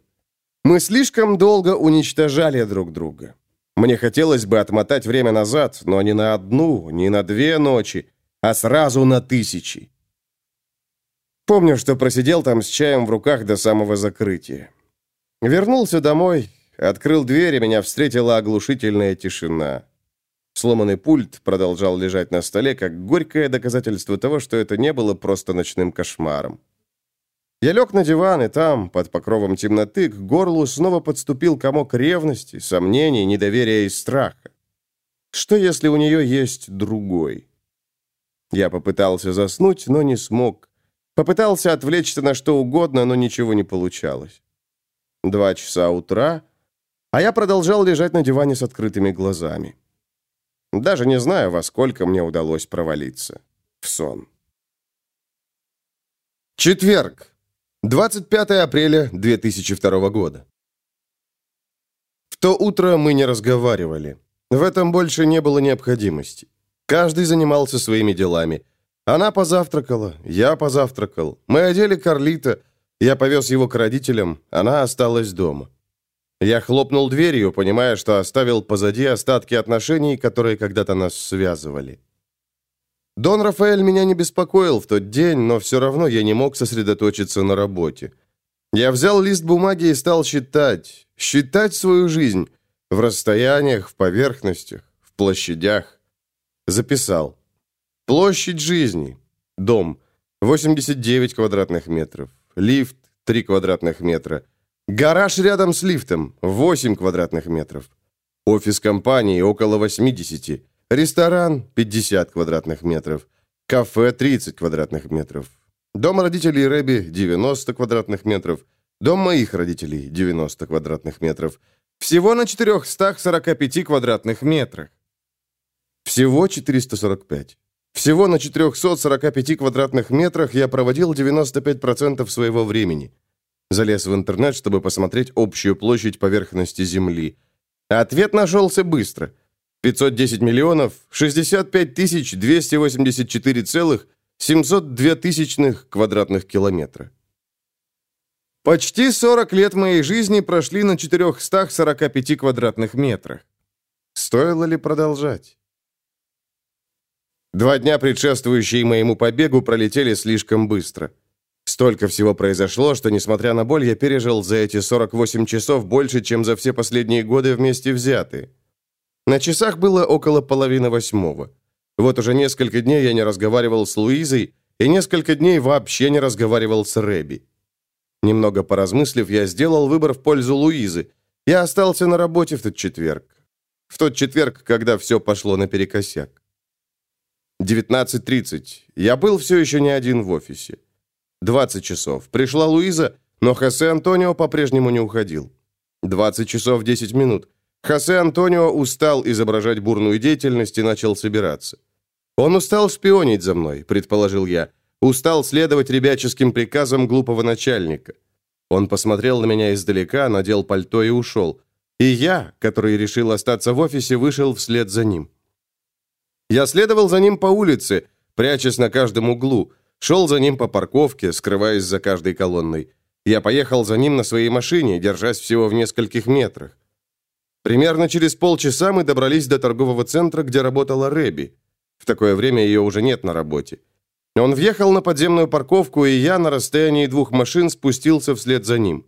S1: Мы слишком долго уничтожали друг друга. Мне хотелось бы отмотать время назад, но не на одну, не на две ночи, а сразу на тысячи. Помню, что просидел там с чаем в руках до самого закрытия. Вернулся домой, открыл дверь, и меня встретила оглушительная тишина. Сломанный пульт продолжал лежать на столе, как горькое доказательство того, что это не было просто ночным кошмаром. Я лег на диван, и там, под покровом темноты, к горлу снова подступил комок ревности, сомнений, недоверия и страха. Что, если у нее есть другой? Я попытался заснуть, но не смог. Попытался отвлечься на что угодно, но ничего не получалось. Два часа утра, а я продолжал лежать на диване с открытыми глазами. Даже не знаю, во сколько мне удалось провалиться в сон. Четверг. 25 апреля 2002 года. В то утро мы не разговаривали. В этом больше не было необходимости. Каждый занимался своими делами. Она позавтракала, я позавтракал. Мы одели Карлита, я повез его к родителям, она осталась дома. Я хлопнул дверью, понимая, что оставил позади остатки отношений, которые когда-то нас связывали. Дон Рафаэль меня не беспокоил в тот день, но все равно я не мог сосредоточиться на работе. Я взял лист бумаги и стал считать, считать свою жизнь в расстояниях, в поверхностях, в площадях. Записал. Площадь жизни. Дом. 89 квадратных метров. Лифт. 3 квадратных метра. Гараж рядом с лифтом, 8 квадратных метров. Офис компании около 80. Ресторан 50 квадратных метров. Кафе 30 квадратных метров. Дом родителей Рэби 90 квадратных метров. Дом моих родителей 90 квадратных метров. Всего на 445 квадратных метрах. Всего 445. Всего на 445 квадратных метрах я проводил 95% своего времени. Залез в интернет, чтобы посмотреть общую площадь поверхности Земли. Ответ нашелся быстро. 510 миллионов 65 тысяч 284,702 тысячных квадратных километра. Почти 40 лет моей жизни прошли на 445 квадратных метрах. Стоило ли продолжать? Два дня, предшествующие моему побегу, пролетели слишком быстро. Столько всего произошло, что, несмотря на боль, я пережил за эти 48 часов больше, чем за все последние годы вместе взятые. На часах было около половины восьмого. Вот уже несколько дней я не разговаривал с Луизой, и несколько дней вообще не разговаривал с Рэби. Немного поразмыслив, я сделал выбор в пользу Луизы. Я остался на работе в тот четверг. В тот четверг, когда все пошло наперекосяк. 19.30. Я был все еще не один в офисе. 20 часов. Пришла Луиза, но Хосе Антонио по-прежнему не уходил. 20 часов 10 минут. Хосе Антонио устал изображать бурную деятельность и начал собираться. Он устал шпионить за мной, предположил я. Устал следовать ребяческим приказам глупого начальника. Он посмотрел на меня издалека, надел пальто и ушел. И я, который решил остаться в офисе, вышел вслед за ним. Я следовал за ним по улице, прячась на каждом углу, шел за ним по парковке, скрываясь за каждой колонной. Я поехал за ним на своей машине, держась всего в нескольких метрах. Примерно через полчаса мы добрались до торгового центра, где работала Рэби. В такое время ее уже нет на работе. Он въехал на подземную парковку, и я на расстоянии двух машин спустился вслед за ним.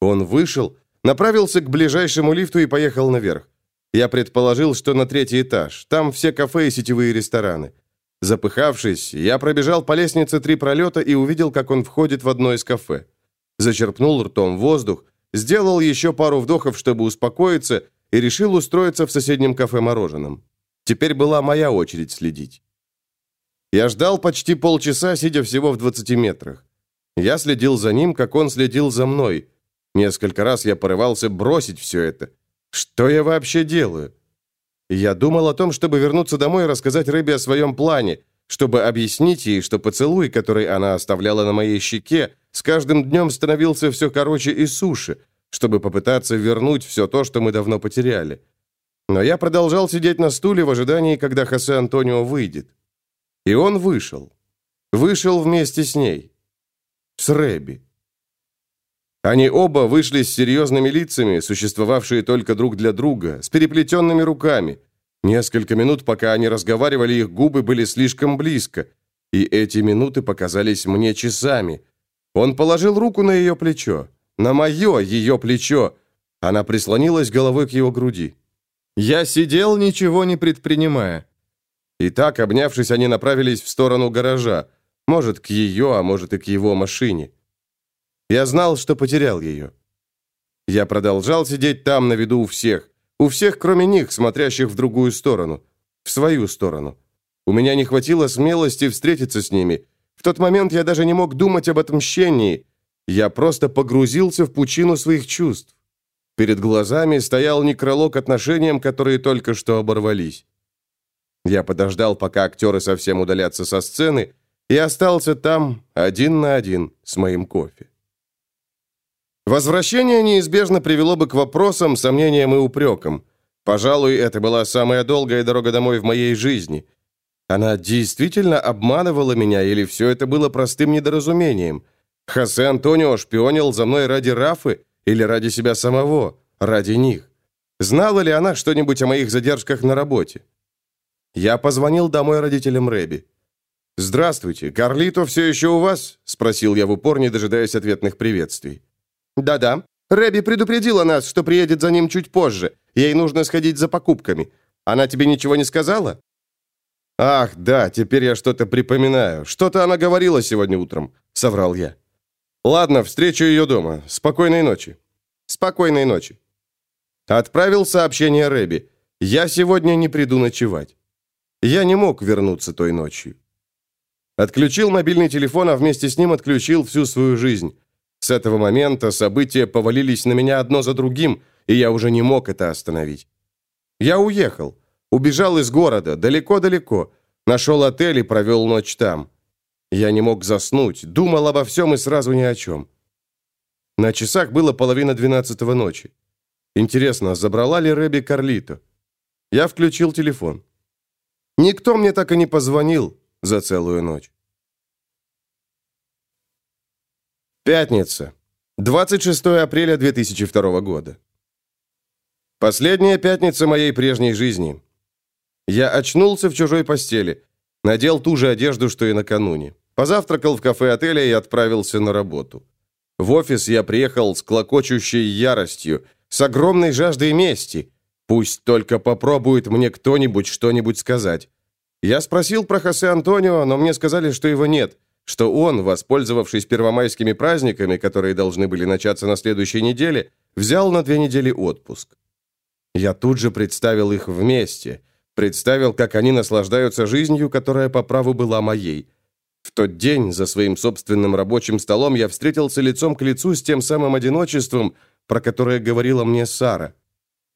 S1: Он вышел, направился к ближайшему лифту и поехал наверх. Я предположил, что на третий этаж. Там все кафе и сетевые рестораны. Запыхавшись, я пробежал по лестнице три пролета и увидел, как он входит в одно из кафе. Зачерпнул ртом воздух, сделал еще пару вдохов, чтобы успокоиться, и решил устроиться в соседнем кафе-мороженом. Теперь была моя очередь следить. Я ждал почти полчаса, сидя всего в 20 метрах. Я следил за ним, как он следил за мной. Несколько раз я порывался бросить все это. Что я вообще делаю? Я думал о том, чтобы вернуться домой и рассказать Рэбби о своем плане, чтобы объяснить ей, что поцелуй, который она оставляла на моей щеке, с каждым днем становился все короче и суше, чтобы попытаться вернуть все то, что мы давно потеряли. Но я продолжал сидеть на стуле в ожидании, когда Хосе Антонио выйдет. И он вышел. Вышел вместе с ней. С Рэби. Они оба вышли с серьезными лицами, существовавшие только друг для друга, с переплетенными руками. Несколько минут, пока они разговаривали, их губы были слишком близко. И эти минуты показались мне часами. Он положил руку на ее плечо. На мое, ее плечо. Она прислонилась головой к его груди. Я сидел, ничего не предпринимая. И так, обнявшись, они направились в сторону гаража. Может, к ее, а может и к его машине. Я знал, что потерял ее. Я продолжал сидеть там на виду у всех. У всех, кроме них, смотрящих в другую сторону. В свою сторону. У меня не хватило смелости встретиться с ними. В тот момент я даже не мог думать об отмщении. Я просто погрузился в пучину своих чувств. Перед глазами стоял некролог отношениям, которые только что оборвались. Я подождал, пока актеры совсем удалятся со сцены, и остался там один на один с моим кофе. Возвращение неизбежно привело бы к вопросам, сомнениям и упрекам. Пожалуй, это была самая долгая дорога домой в моей жизни. Она действительно обманывала меня, или все это было простым недоразумением? Хосе Антонио шпионил за мной ради Рафы или ради себя самого, ради них? Знала ли она что-нибудь о моих задержках на работе? Я позвонил домой родителям Рэби. «Здравствуйте, Карлито все еще у вас?» – спросил я в упор, не дожидаясь ответных приветствий. «Да-да. Рэби предупредила нас, что приедет за ним чуть позже. Ей нужно сходить за покупками. Она тебе ничего не сказала?» «Ах, да, теперь я что-то припоминаю. Что-то она говорила сегодня утром», — соврал я. «Ладно, встречу ее дома. Спокойной ночи». Спокойной ночи. Отправил сообщение Рэби. Я сегодня не приду ночевать. Я не мог вернуться той ночью. Отключил мобильный телефон, а вместе с ним отключил всю свою жизнь. С этого момента события повалились на меня одно за другим, и я уже не мог это остановить. Я уехал. Убежал из города, далеко-далеко. Нашел отель и провел ночь там. Я не мог заснуть, думал обо всем и сразу ни о чем. На часах было половина двенадцатого ночи. Интересно, забрала ли Рэби Карлито? Я включил телефон. Никто мне так и не позвонил за целую ночь. Пятница. 26 апреля 2002 года. Последняя пятница моей прежней жизни. Я очнулся в чужой постели, надел ту же одежду, что и накануне. Позавтракал в кафе отеля и отправился на работу. В офис я приехал с клокочущей яростью, с огромной жаждой мести. Пусть только попробует мне кто-нибудь что-нибудь сказать. Я спросил про Хосе Антонио, но мне сказали, что его нет, что он, воспользовавшись первомайскими праздниками, которые должны были начаться на следующей неделе, взял на две недели отпуск. Я тут же представил их вместе, представил, как они наслаждаются жизнью, которая по праву была моей – в тот день за своим собственным рабочим столом я встретился лицом к лицу с тем самым одиночеством, про которое говорила мне Сара.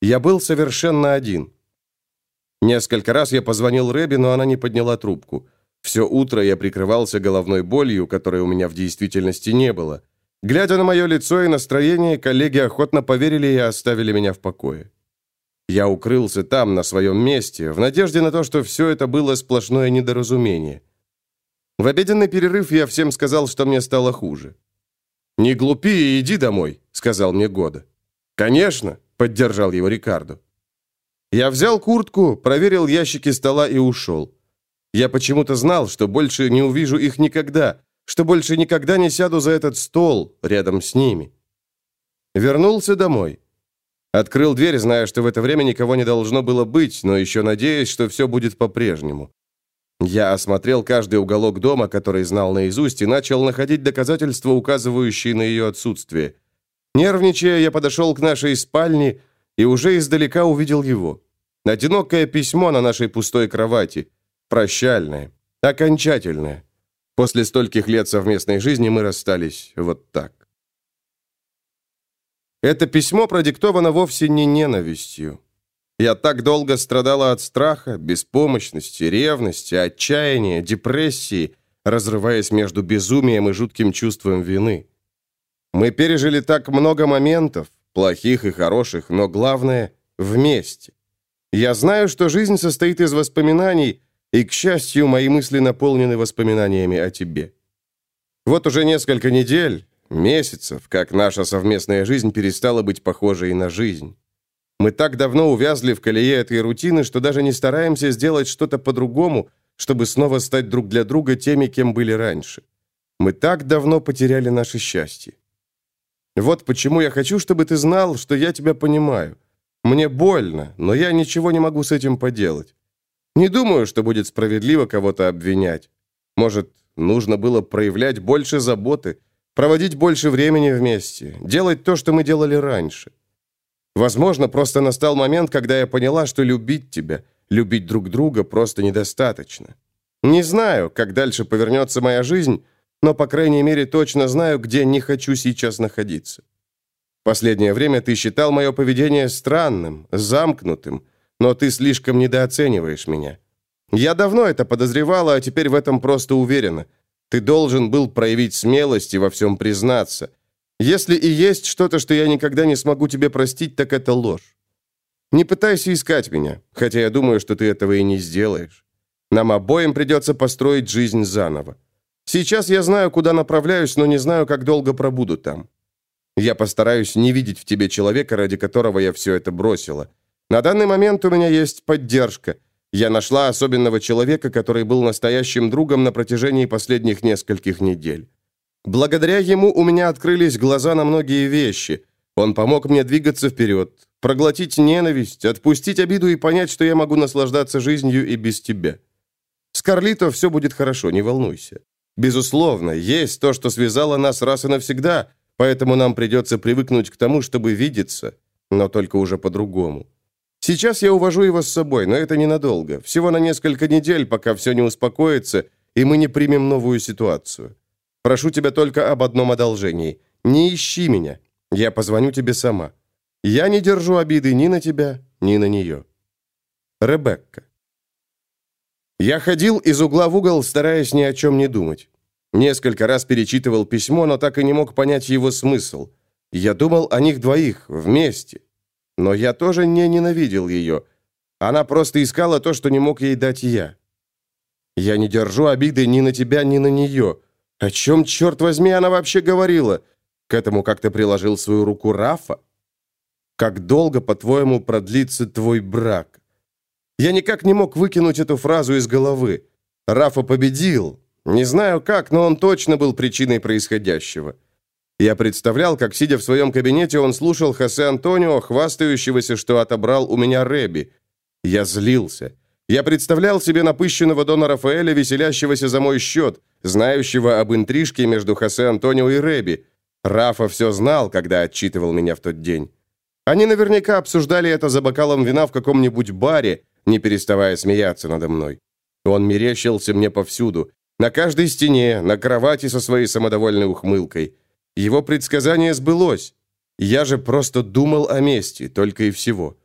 S1: Я был совершенно один. Несколько раз я позвонил Рэби, но она не подняла трубку. Все утро я прикрывался головной болью, которой у меня в действительности не было. Глядя на мое лицо и настроение, коллеги охотно поверили и оставили меня в покое. Я укрылся там, на своем месте, в надежде на то, что все это было сплошное недоразумение. В обеденный перерыв я всем сказал, что мне стало хуже. «Не глупи и иди домой», — сказал мне Года. «Конечно», — поддержал его Рикардо. Я взял куртку, проверил ящики стола и ушел. Я почему-то знал, что больше не увижу их никогда, что больше никогда не сяду за этот стол рядом с ними. Вернулся домой. Открыл дверь, зная, что в это время никого не должно было быть, но еще надеясь, что все будет по-прежнему. Я осмотрел каждый уголок дома, который знал наизусть, и начал находить доказательства, указывающие на ее отсутствие. Нервничая, я подошел к нашей спальне и уже издалека увидел его. Одинокое письмо на нашей пустой кровати. Прощальное. Окончательное. После стольких лет совместной жизни мы расстались вот так. Это письмо продиктовано вовсе не ненавистью. Я так долго страдала от страха, беспомощности, ревности, отчаяния, депрессии, разрываясь между безумием и жутким чувством вины. Мы пережили так много моментов, плохих и хороших, но главное — вместе. Я знаю, что жизнь состоит из воспоминаний, и, к счастью, мои мысли наполнены воспоминаниями о тебе. Вот уже несколько недель, месяцев, как наша совместная жизнь перестала быть похожей на жизнь. Мы так давно увязли в колее этой рутины, что даже не стараемся сделать что-то по-другому, чтобы снова стать друг для друга теми, кем были раньше. Мы так давно потеряли наше счастье. Вот почему я хочу, чтобы ты знал, что я тебя понимаю. Мне больно, но я ничего не могу с этим поделать. Не думаю, что будет справедливо кого-то обвинять. Может, нужно было проявлять больше заботы, проводить больше времени вместе, делать то, что мы делали раньше. Возможно, просто настал момент, когда я поняла, что любить тебя, любить друг друга просто недостаточно. Не знаю, как дальше повернется моя жизнь, но, по крайней мере, точно знаю, где не хочу сейчас находиться. Последнее время ты считал мое поведение странным, замкнутым, но ты слишком недооцениваешь меня. Я давно это подозревала, а теперь в этом просто уверена. Ты должен был проявить смелость и во всем признаться – если и есть что-то, что я никогда не смогу тебе простить, так это ложь. Не пытайся искать меня, хотя я думаю, что ты этого и не сделаешь. Нам обоим придется построить жизнь заново. Сейчас я знаю, куда направляюсь, но не знаю, как долго пробуду там. Я постараюсь не видеть в тебе человека, ради которого я все это бросила. На данный момент у меня есть поддержка. Я нашла особенного человека, который был настоящим другом на протяжении последних нескольких недель. Благодаря ему у меня открылись глаза на многие вещи. Он помог мне двигаться вперед, проглотить ненависть, отпустить обиду и понять, что я могу наслаждаться жизнью и без тебя. С Карлито все будет хорошо, не волнуйся. Безусловно, есть то, что связало нас раз и навсегда, поэтому нам придется привыкнуть к тому, чтобы видеться, но только уже по-другому. Сейчас я увожу его с собой, но это ненадолго, всего на несколько недель, пока все не успокоится, и мы не примем новую ситуацию. Прошу тебя только об одном одолжении. Не ищи меня. Я позвоню тебе сама. Я не держу обиды ни на тебя, ни на нее. Ребекка. Я ходил из угла в угол, стараясь ни о чем не думать. Несколько раз перечитывал письмо, но так и не мог понять его смысл. Я думал о них двоих, вместе. Но я тоже не ненавидел ее. Она просто искала то, что не мог ей дать я. Я не держу обиды ни на тебя, ни на нее. О чем, черт возьми, она вообще говорила? К этому как-то приложил свою руку Рафа? Как долго, по-твоему, продлится твой брак? Я никак не мог выкинуть эту фразу из головы. Рафа победил. Не знаю как, но он точно был причиной происходящего. Я представлял, как, сидя в своем кабинете, он слушал Хосе Антонио, хвастающегося, что отобрал у меня Рэби. Я злился. Я представлял себе напыщенного Дона Рафаэля, веселящегося за мой счет, знающего об интрижке между Хосе Антонио и Рэби. Рафа все знал, когда отчитывал меня в тот день. Они наверняка обсуждали это за бокалом вина в каком-нибудь баре, не переставая смеяться надо мной. Он мерещился мне повсюду, на каждой стене, на кровати со своей самодовольной ухмылкой. Его предсказание сбылось. Я же просто думал о мести, только и всего.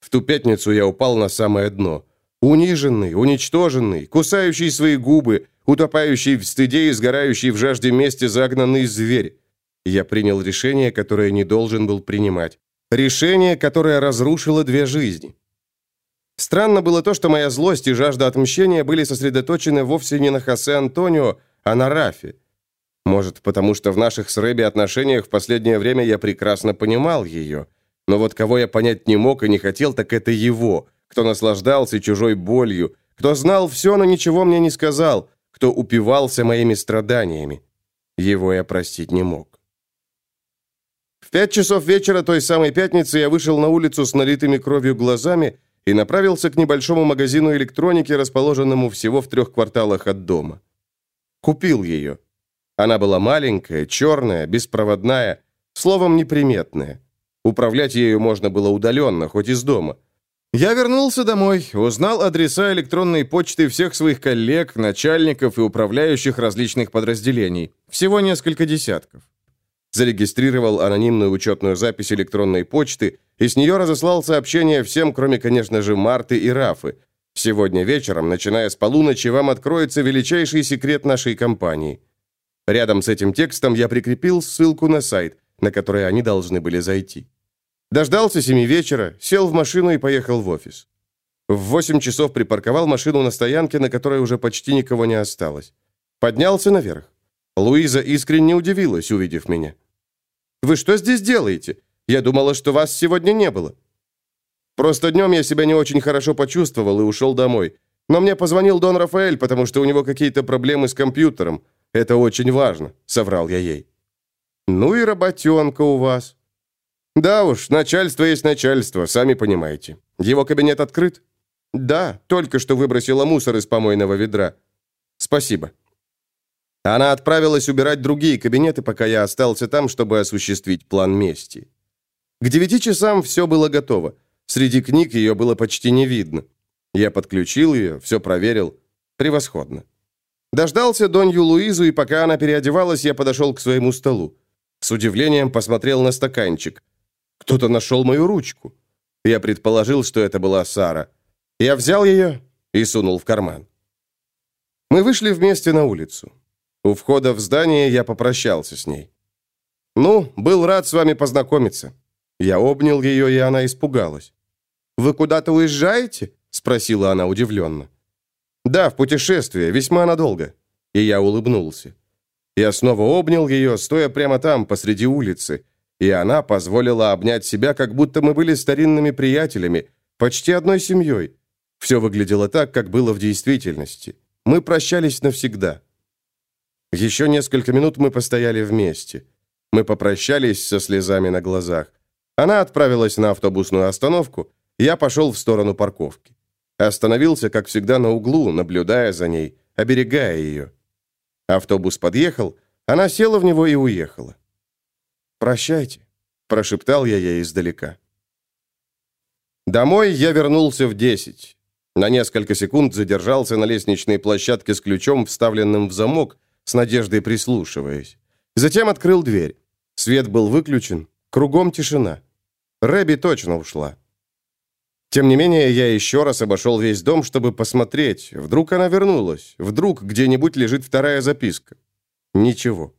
S1: В ту пятницу я упал на самое дно. Униженный, уничтоженный, кусающий свои губы, утопающий в стыде и сгорающий в жажде мести загнанный зверь. Я принял решение, которое не должен был принимать. Решение, которое разрушило две жизни. Странно было то, что моя злость и жажда отмщения были сосредоточены вовсе не на Хосе Антонио, а на Рафе. Может, потому что в наших с Рэби отношениях в последнее время я прекрасно понимал ее. Но вот кого я понять не мог и не хотел, так это его, кто наслаждался чужой болью, кто знал все, но ничего мне не сказал, кто упивался моими страданиями. Его я простить не мог. В пять часов вечера той самой пятницы я вышел на улицу с налитыми кровью глазами и направился к небольшому магазину электроники, расположенному всего в трех кварталах от дома. Купил ее. Она была маленькая, черная, беспроводная, словом, неприметная. Управлять ею можно было удаленно, хоть из дома. Я вернулся домой, узнал адреса электронной почты всех своих коллег, начальников и управляющих различных подразделений. Всего несколько десятков. Зарегистрировал анонимную учетную запись электронной почты и с нее разослал сообщение всем, кроме, конечно же, Марты и Рафы. Сегодня вечером, начиная с полуночи, вам откроется величайший секрет нашей компании. Рядом с этим текстом я прикрепил ссылку на сайт, на который они должны были зайти. Дождался семи вечера, сел в машину и поехал в офис. В восемь часов припарковал машину на стоянке, на которой уже почти никого не осталось. Поднялся наверх. Луиза искренне удивилась, увидев меня. «Вы что здесь делаете? Я думала, что вас сегодня не было». «Просто днем я себя не очень хорошо почувствовал и ушел домой. Но мне позвонил Дон Рафаэль, потому что у него какие-то проблемы с компьютером. Это очень важно», — соврал я ей. «Ну и работенка у вас». «Да уж, начальство есть начальство, сами понимаете. Его кабинет открыт?» «Да, только что выбросила мусор из помойного ведра». «Спасибо». Она отправилась убирать другие кабинеты, пока я остался там, чтобы осуществить план мести. К девяти часам все было готово. Среди книг ее было почти не видно. Я подключил ее, все проверил. Превосходно. Дождался Донью Луизу, и пока она переодевалась, я подошел к своему столу. С удивлением посмотрел на стаканчик. Кто-то нашел мою ручку. Я предположил, что это была Сара. Я взял ее и сунул в карман. Мы вышли вместе на улицу. У входа в здание я попрощался с ней. «Ну, был рад с вами познакомиться». Я обнял ее, и она испугалась. «Вы куда-то уезжаете?» — спросила она удивленно. «Да, в путешествие, весьма надолго». И я улыбнулся. Я снова обнял ее, стоя прямо там, посреди улицы, и она позволила обнять себя, как будто мы были старинными приятелями, почти одной семьей. Все выглядело так, как было в действительности. Мы прощались навсегда. Еще несколько минут мы постояли вместе. Мы попрощались со слезами на глазах. Она отправилась на автобусную остановку, я пошел в сторону парковки. Остановился, как всегда, на углу, наблюдая за ней, оберегая ее. Автобус подъехал, она села в него и уехала. «Прощайте», — прошептал я ей издалека. Домой я вернулся в десять. На несколько секунд задержался на лестничной площадке с ключом, вставленным в замок, с надеждой прислушиваясь. Затем открыл дверь. Свет был выключен, кругом тишина. Рэби точно ушла. Тем не менее, я еще раз обошел весь дом, чтобы посмотреть. Вдруг она вернулась. Вдруг где-нибудь лежит вторая записка. Ничего.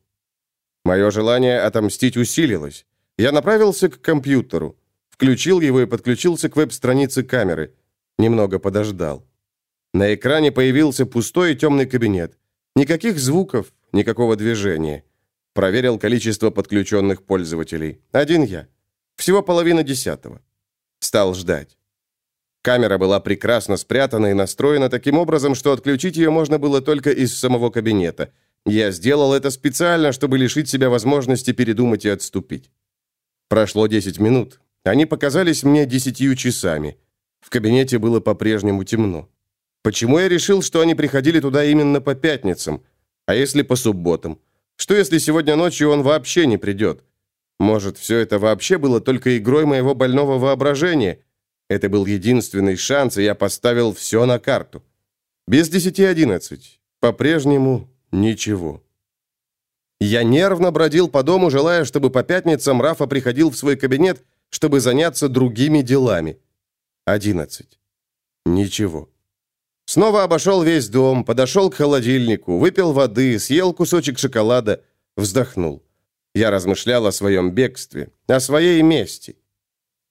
S1: Мое желание отомстить усилилось. Я направился к компьютеру. Включил его и подключился к веб-странице камеры. Немного подождал. На экране появился пустой и темный кабинет. Никаких звуков, никакого движения. Проверил количество подключенных пользователей. Один я. Всего половина десятого. Стал ждать. Камера была прекрасно спрятана и настроена таким образом, что отключить ее можно было только из самого кабинета. Я сделал это специально, чтобы лишить себя возможности передумать и отступить. Прошло 10 минут. Они показались мне десятью часами. В кабинете было по-прежнему темно. Почему я решил, что они приходили туда именно по пятницам? А если по субботам? Что если сегодня ночью он вообще не придет? Может, все это вообще было только игрой моего больного воображения? Это был единственный шанс, и я поставил все на карту. Без десяти одиннадцать. По-прежнему ничего. Я нервно бродил по дому, желая, чтобы по пятницам Рафа приходил в свой кабинет, чтобы заняться другими делами. Одиннадцать. Ничего. Снова обошел весь дом, подошел к холодильнику, выпил воды, съел кусочек шоколада, вздохнул. Я размышлял о своем бегстве, о своей мести.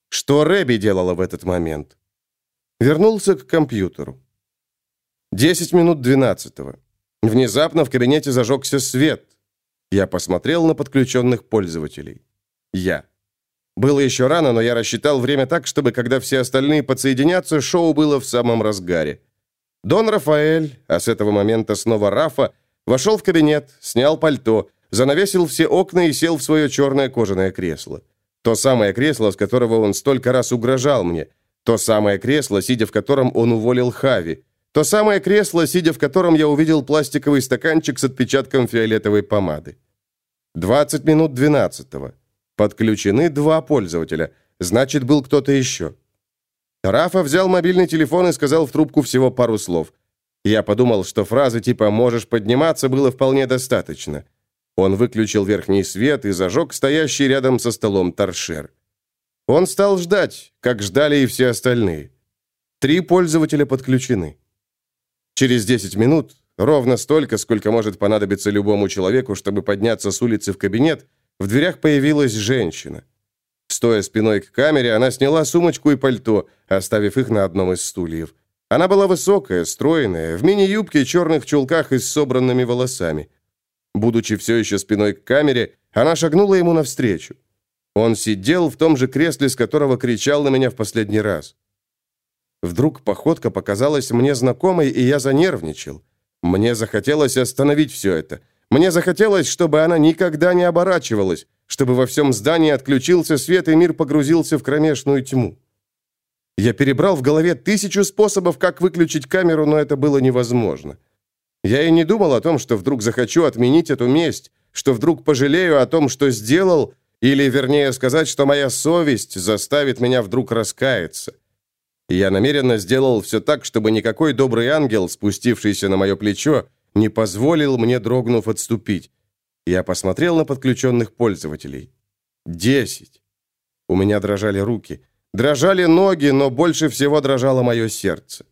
S1: Что Рэби делала в этот момент? Вернулся к компьютеру. Десять минут двенадцатого. Внезапно в кабинете зажегся свет. Я посмотрел на подключенных пользователей. Я. Было еще рано, но я рассчитал время так, чтобы, когда все остальные подсоединятся, шоу было в самом разгаре. Дон Рафаэль, а с этого момента снова Рафа, вошел в кабинет, снял пальто, занавесил все окна и сел в свое черное кожаное кресло. То самое кресло, с которого он столько раз угрожал мне. То самое кресло, сидя в котором он уволил Хави. То самое кресло, сидя в котором я увидел пластиковый стаканчик с отпечатком фиолетовой помады. 20 минут 12-го. Подключены два пользователя. Значит, был кто-то еще. Рафа взял мобильный телефон и сказал в трубку всего пару слов. Я подумал, что фразы типа «можешь подниматься» было вполне достаточно. Он выключил верхний свет и зажег стоящий рядом со столом торшер. Он стал ждать, как ждали и все остальные. Три пользователя подключены. Через 10 минут, ровно столько, сколько может понадобиться любому человеку, чтобы подняться с улицы в кабинет, в дверях появилась женщина. Стоя спиной к камере, она сняла сумочку и пальто, оставив их на одном из стульев. Она была высокая, стройная, в мини-юбке черных чулках и с собранными волосами. Будучи все еще спиной к камере, она шагнула ему навстречу. Он сидел в том же кресле, с которого кричал на меня в последний раз. Вдруг походка показалась мне знакомой, и я занервничал. Мне захотелось остановить все это. Мне захотелось, чтобы она никогда не оборачивалась, чтобы во всем здании отключился свет, и мир погрузился в кромешную тьму. Я перебрал в голове тысячу способов, как выключить камеру, но это было невозможно. Я и не думал о том, что вдруг захочу отменить эту месть, что вдруг пожалею о том, что сделал, или, вернее сказать, что моя совесть заставит меня вдруг раскаяться. Я намеренно сделал все так, чтобы никакой добрый ангел, спустившийся на мое плечо, не позволил мне, дрогнув, отступить. Я посмотрел на подключенных пользователей. Десять. У меня дрожали руки. Дрожали ноги, но больше всего дрожало мое сердце.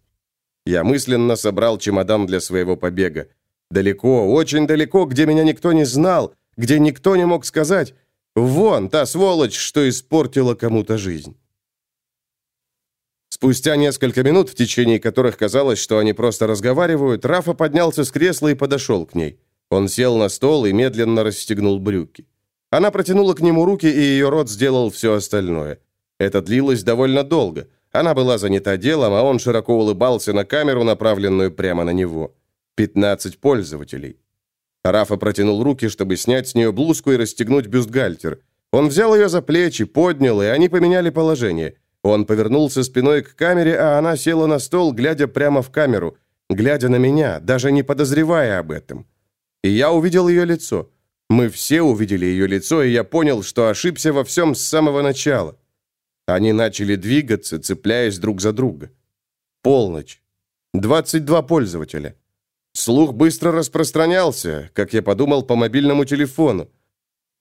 S1: Я мысленно собрал чемодан для своего побега. Далеко, очень далеко, где меня никто не знал, где никто не мог сказать «Вон, та сволочь, что испортила кому-то жизнь». Спустя несколько минут, в течение которых казалось, что они просто разговаривают, Рафа поднялся с кресла и подошел к ней. Он сел на стол и медленно расстегнул брюки. Она протянула к нему руки, и ее рот сделал все остальное. Это длилось довольно долго. Она была занята делом, а он широко улыбался на камеру, направленную прямо на него. 15 пользователей. Рафа протянул руки, чтобы снять с нее блузку и расстегнуть бюстгальтер. Он взял ее за плечи, поднял, и они поменяли положение. Он повернулся спиной к камере, а она села на стол, глядя прямо в камеру, глядя на меня, даже не подозревая об этом. И я увидел ее лицо. Мы все увидели ее лицо, и я понял, что ошибся во всем с самого начала. Они начали двигаться, цепляясь друг за друга. Полночь. 22 пользователя. Слух быстро распространялся, как я подумал, по мобильному телефону.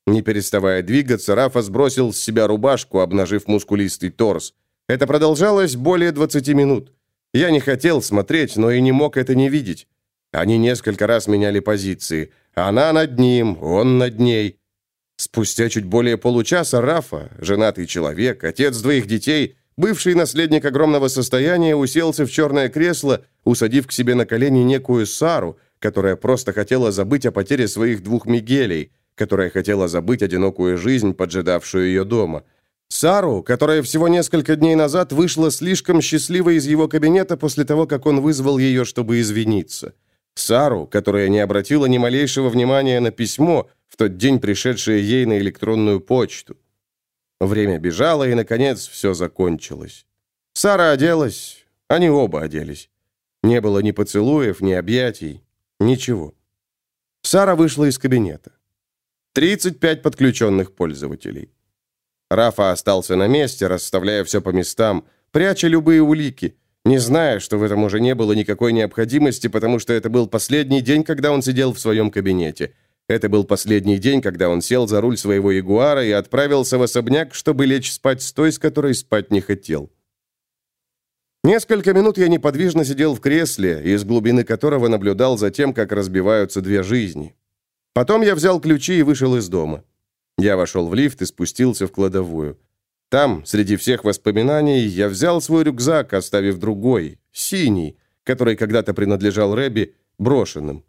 S1: Не переставая двигаться, Рафа сбросил с себя рубашку, обнажив мускулистый торс. Это продолжалось более 20 минут. Я не хотел смотреть, но и не мог это не видеть. Они несколько раз меняли позиции. Она над ним, он над ней. Спустя чуть более получаса Рафа, женатый человек, отец двоих детей, бывший наследник огромного состояния, уселся в черное кресло, усадив к себе на колени некую Сару, которая просто хотела забыть о потере своих двух Мигелей, которая хотела забыть одинокую жизнь, поджидавшую ее дома. Сару, которая всего несколько дней назад вышла слишком счастливой из его кабинета после того, как он вызвал ее, чтобы извиниться. Сару, которая не обратила ни малейшего внимания на письмо, тот день пришедшее ей на электронную почту. Время бежало, и, наконец, все закончилось. Сара оделась, они оба оделись. Не было ни поцелуев, ни объятий, ничего. Сара вышла из кабинета. 35 подключенных пользователей. Рафа остался на месте, расставляя все по местам, пряча любые улики, не зная, что в этом уже не было никакой необходимости, потому что это был последний день, когда он сидел в своем кабинете. Это был последний день, когда он сел за руль своего ягуара и отправился в особняк, чтобы лечь спать с той, с которой спать не хотел. Несколько минут я неподвижно сидел в кресле, из глубины которого наблюдал за тем, как разбиваются две жизни. Потом я взял ключи и вышел из дома. Я вошел в лифт и спустился в кладовую. Там, среди всех воспоминаний, я взял свой рюкзак, оставив другой, синий, который когда-то принадлежал Рэби, брошенным.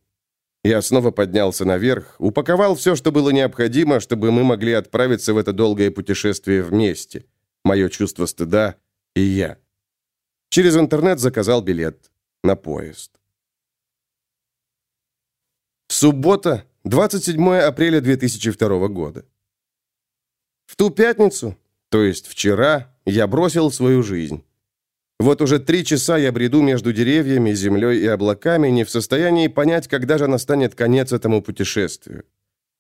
S1: Я снова поднялся наверх, упаковал все, что было необходимо, чтобы мы могли отправиться в это долгое путешествие вместе. Мое чувство стыда и я. Через интернет заказал билет на поезд. Суббота, 27 апреля 2002 года. В ту пятницу, то есть вчера я бросил свою жизнь. Вот уже три часа я бреду между деревьями, землей и облаками, не в состоянии понять, когда же настанет конец этому путешествию.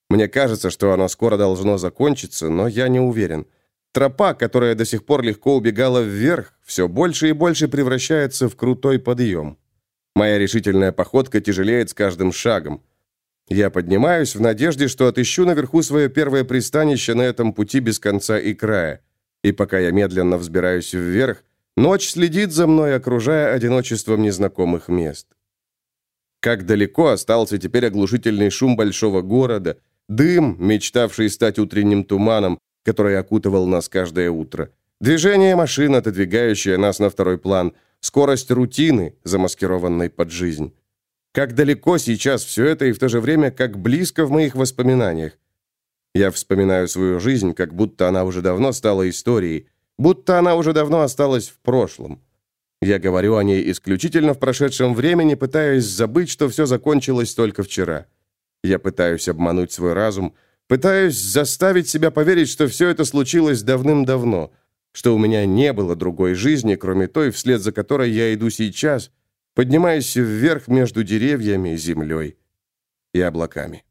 S1: Мне кажется, что оно скоро должно закончиться, но я не уверен. Тропа, которая до сих пор легко убегала вверх, все больше и больше превращается в крутой подъем. Моя решительная походка тяжелеет с каждым шагом. Я поднимаюсь в надежде, что отыщу наверху свое первое пристанище на этом пути без конца и края. И пока я медленно взбираюсь вверх, ночь следит за мной, окружая одиночеством незнакомых мест. Как далеко остался теперь оглушительный шум большого города, дым, мечтавший стать утренним туманом, который окутывал нас каждое утро, движение машин, отодвигающее нас на второй план, скорость рутины, замаскированной под жизнь. Как далеко сейчас все это и в то же время как близко в моих воспоминаниях. Я вспоминаю свою жизнь, как будто она уже давно стала историей, будто она уже давно осталась в прошлом. Я говорю о ней исключительно в прошедшем времени, пытаясь забыть, что все закончилось только вчера. Я пытаюсь обмануть свой разум, пытаюсь заставить себя поверить, что все это случилось давным-давно, что у меня не было другой жизни, кроме той, вслед за которой я иду сейчас, поднимаясь вверх между деревьями, землей и облаками.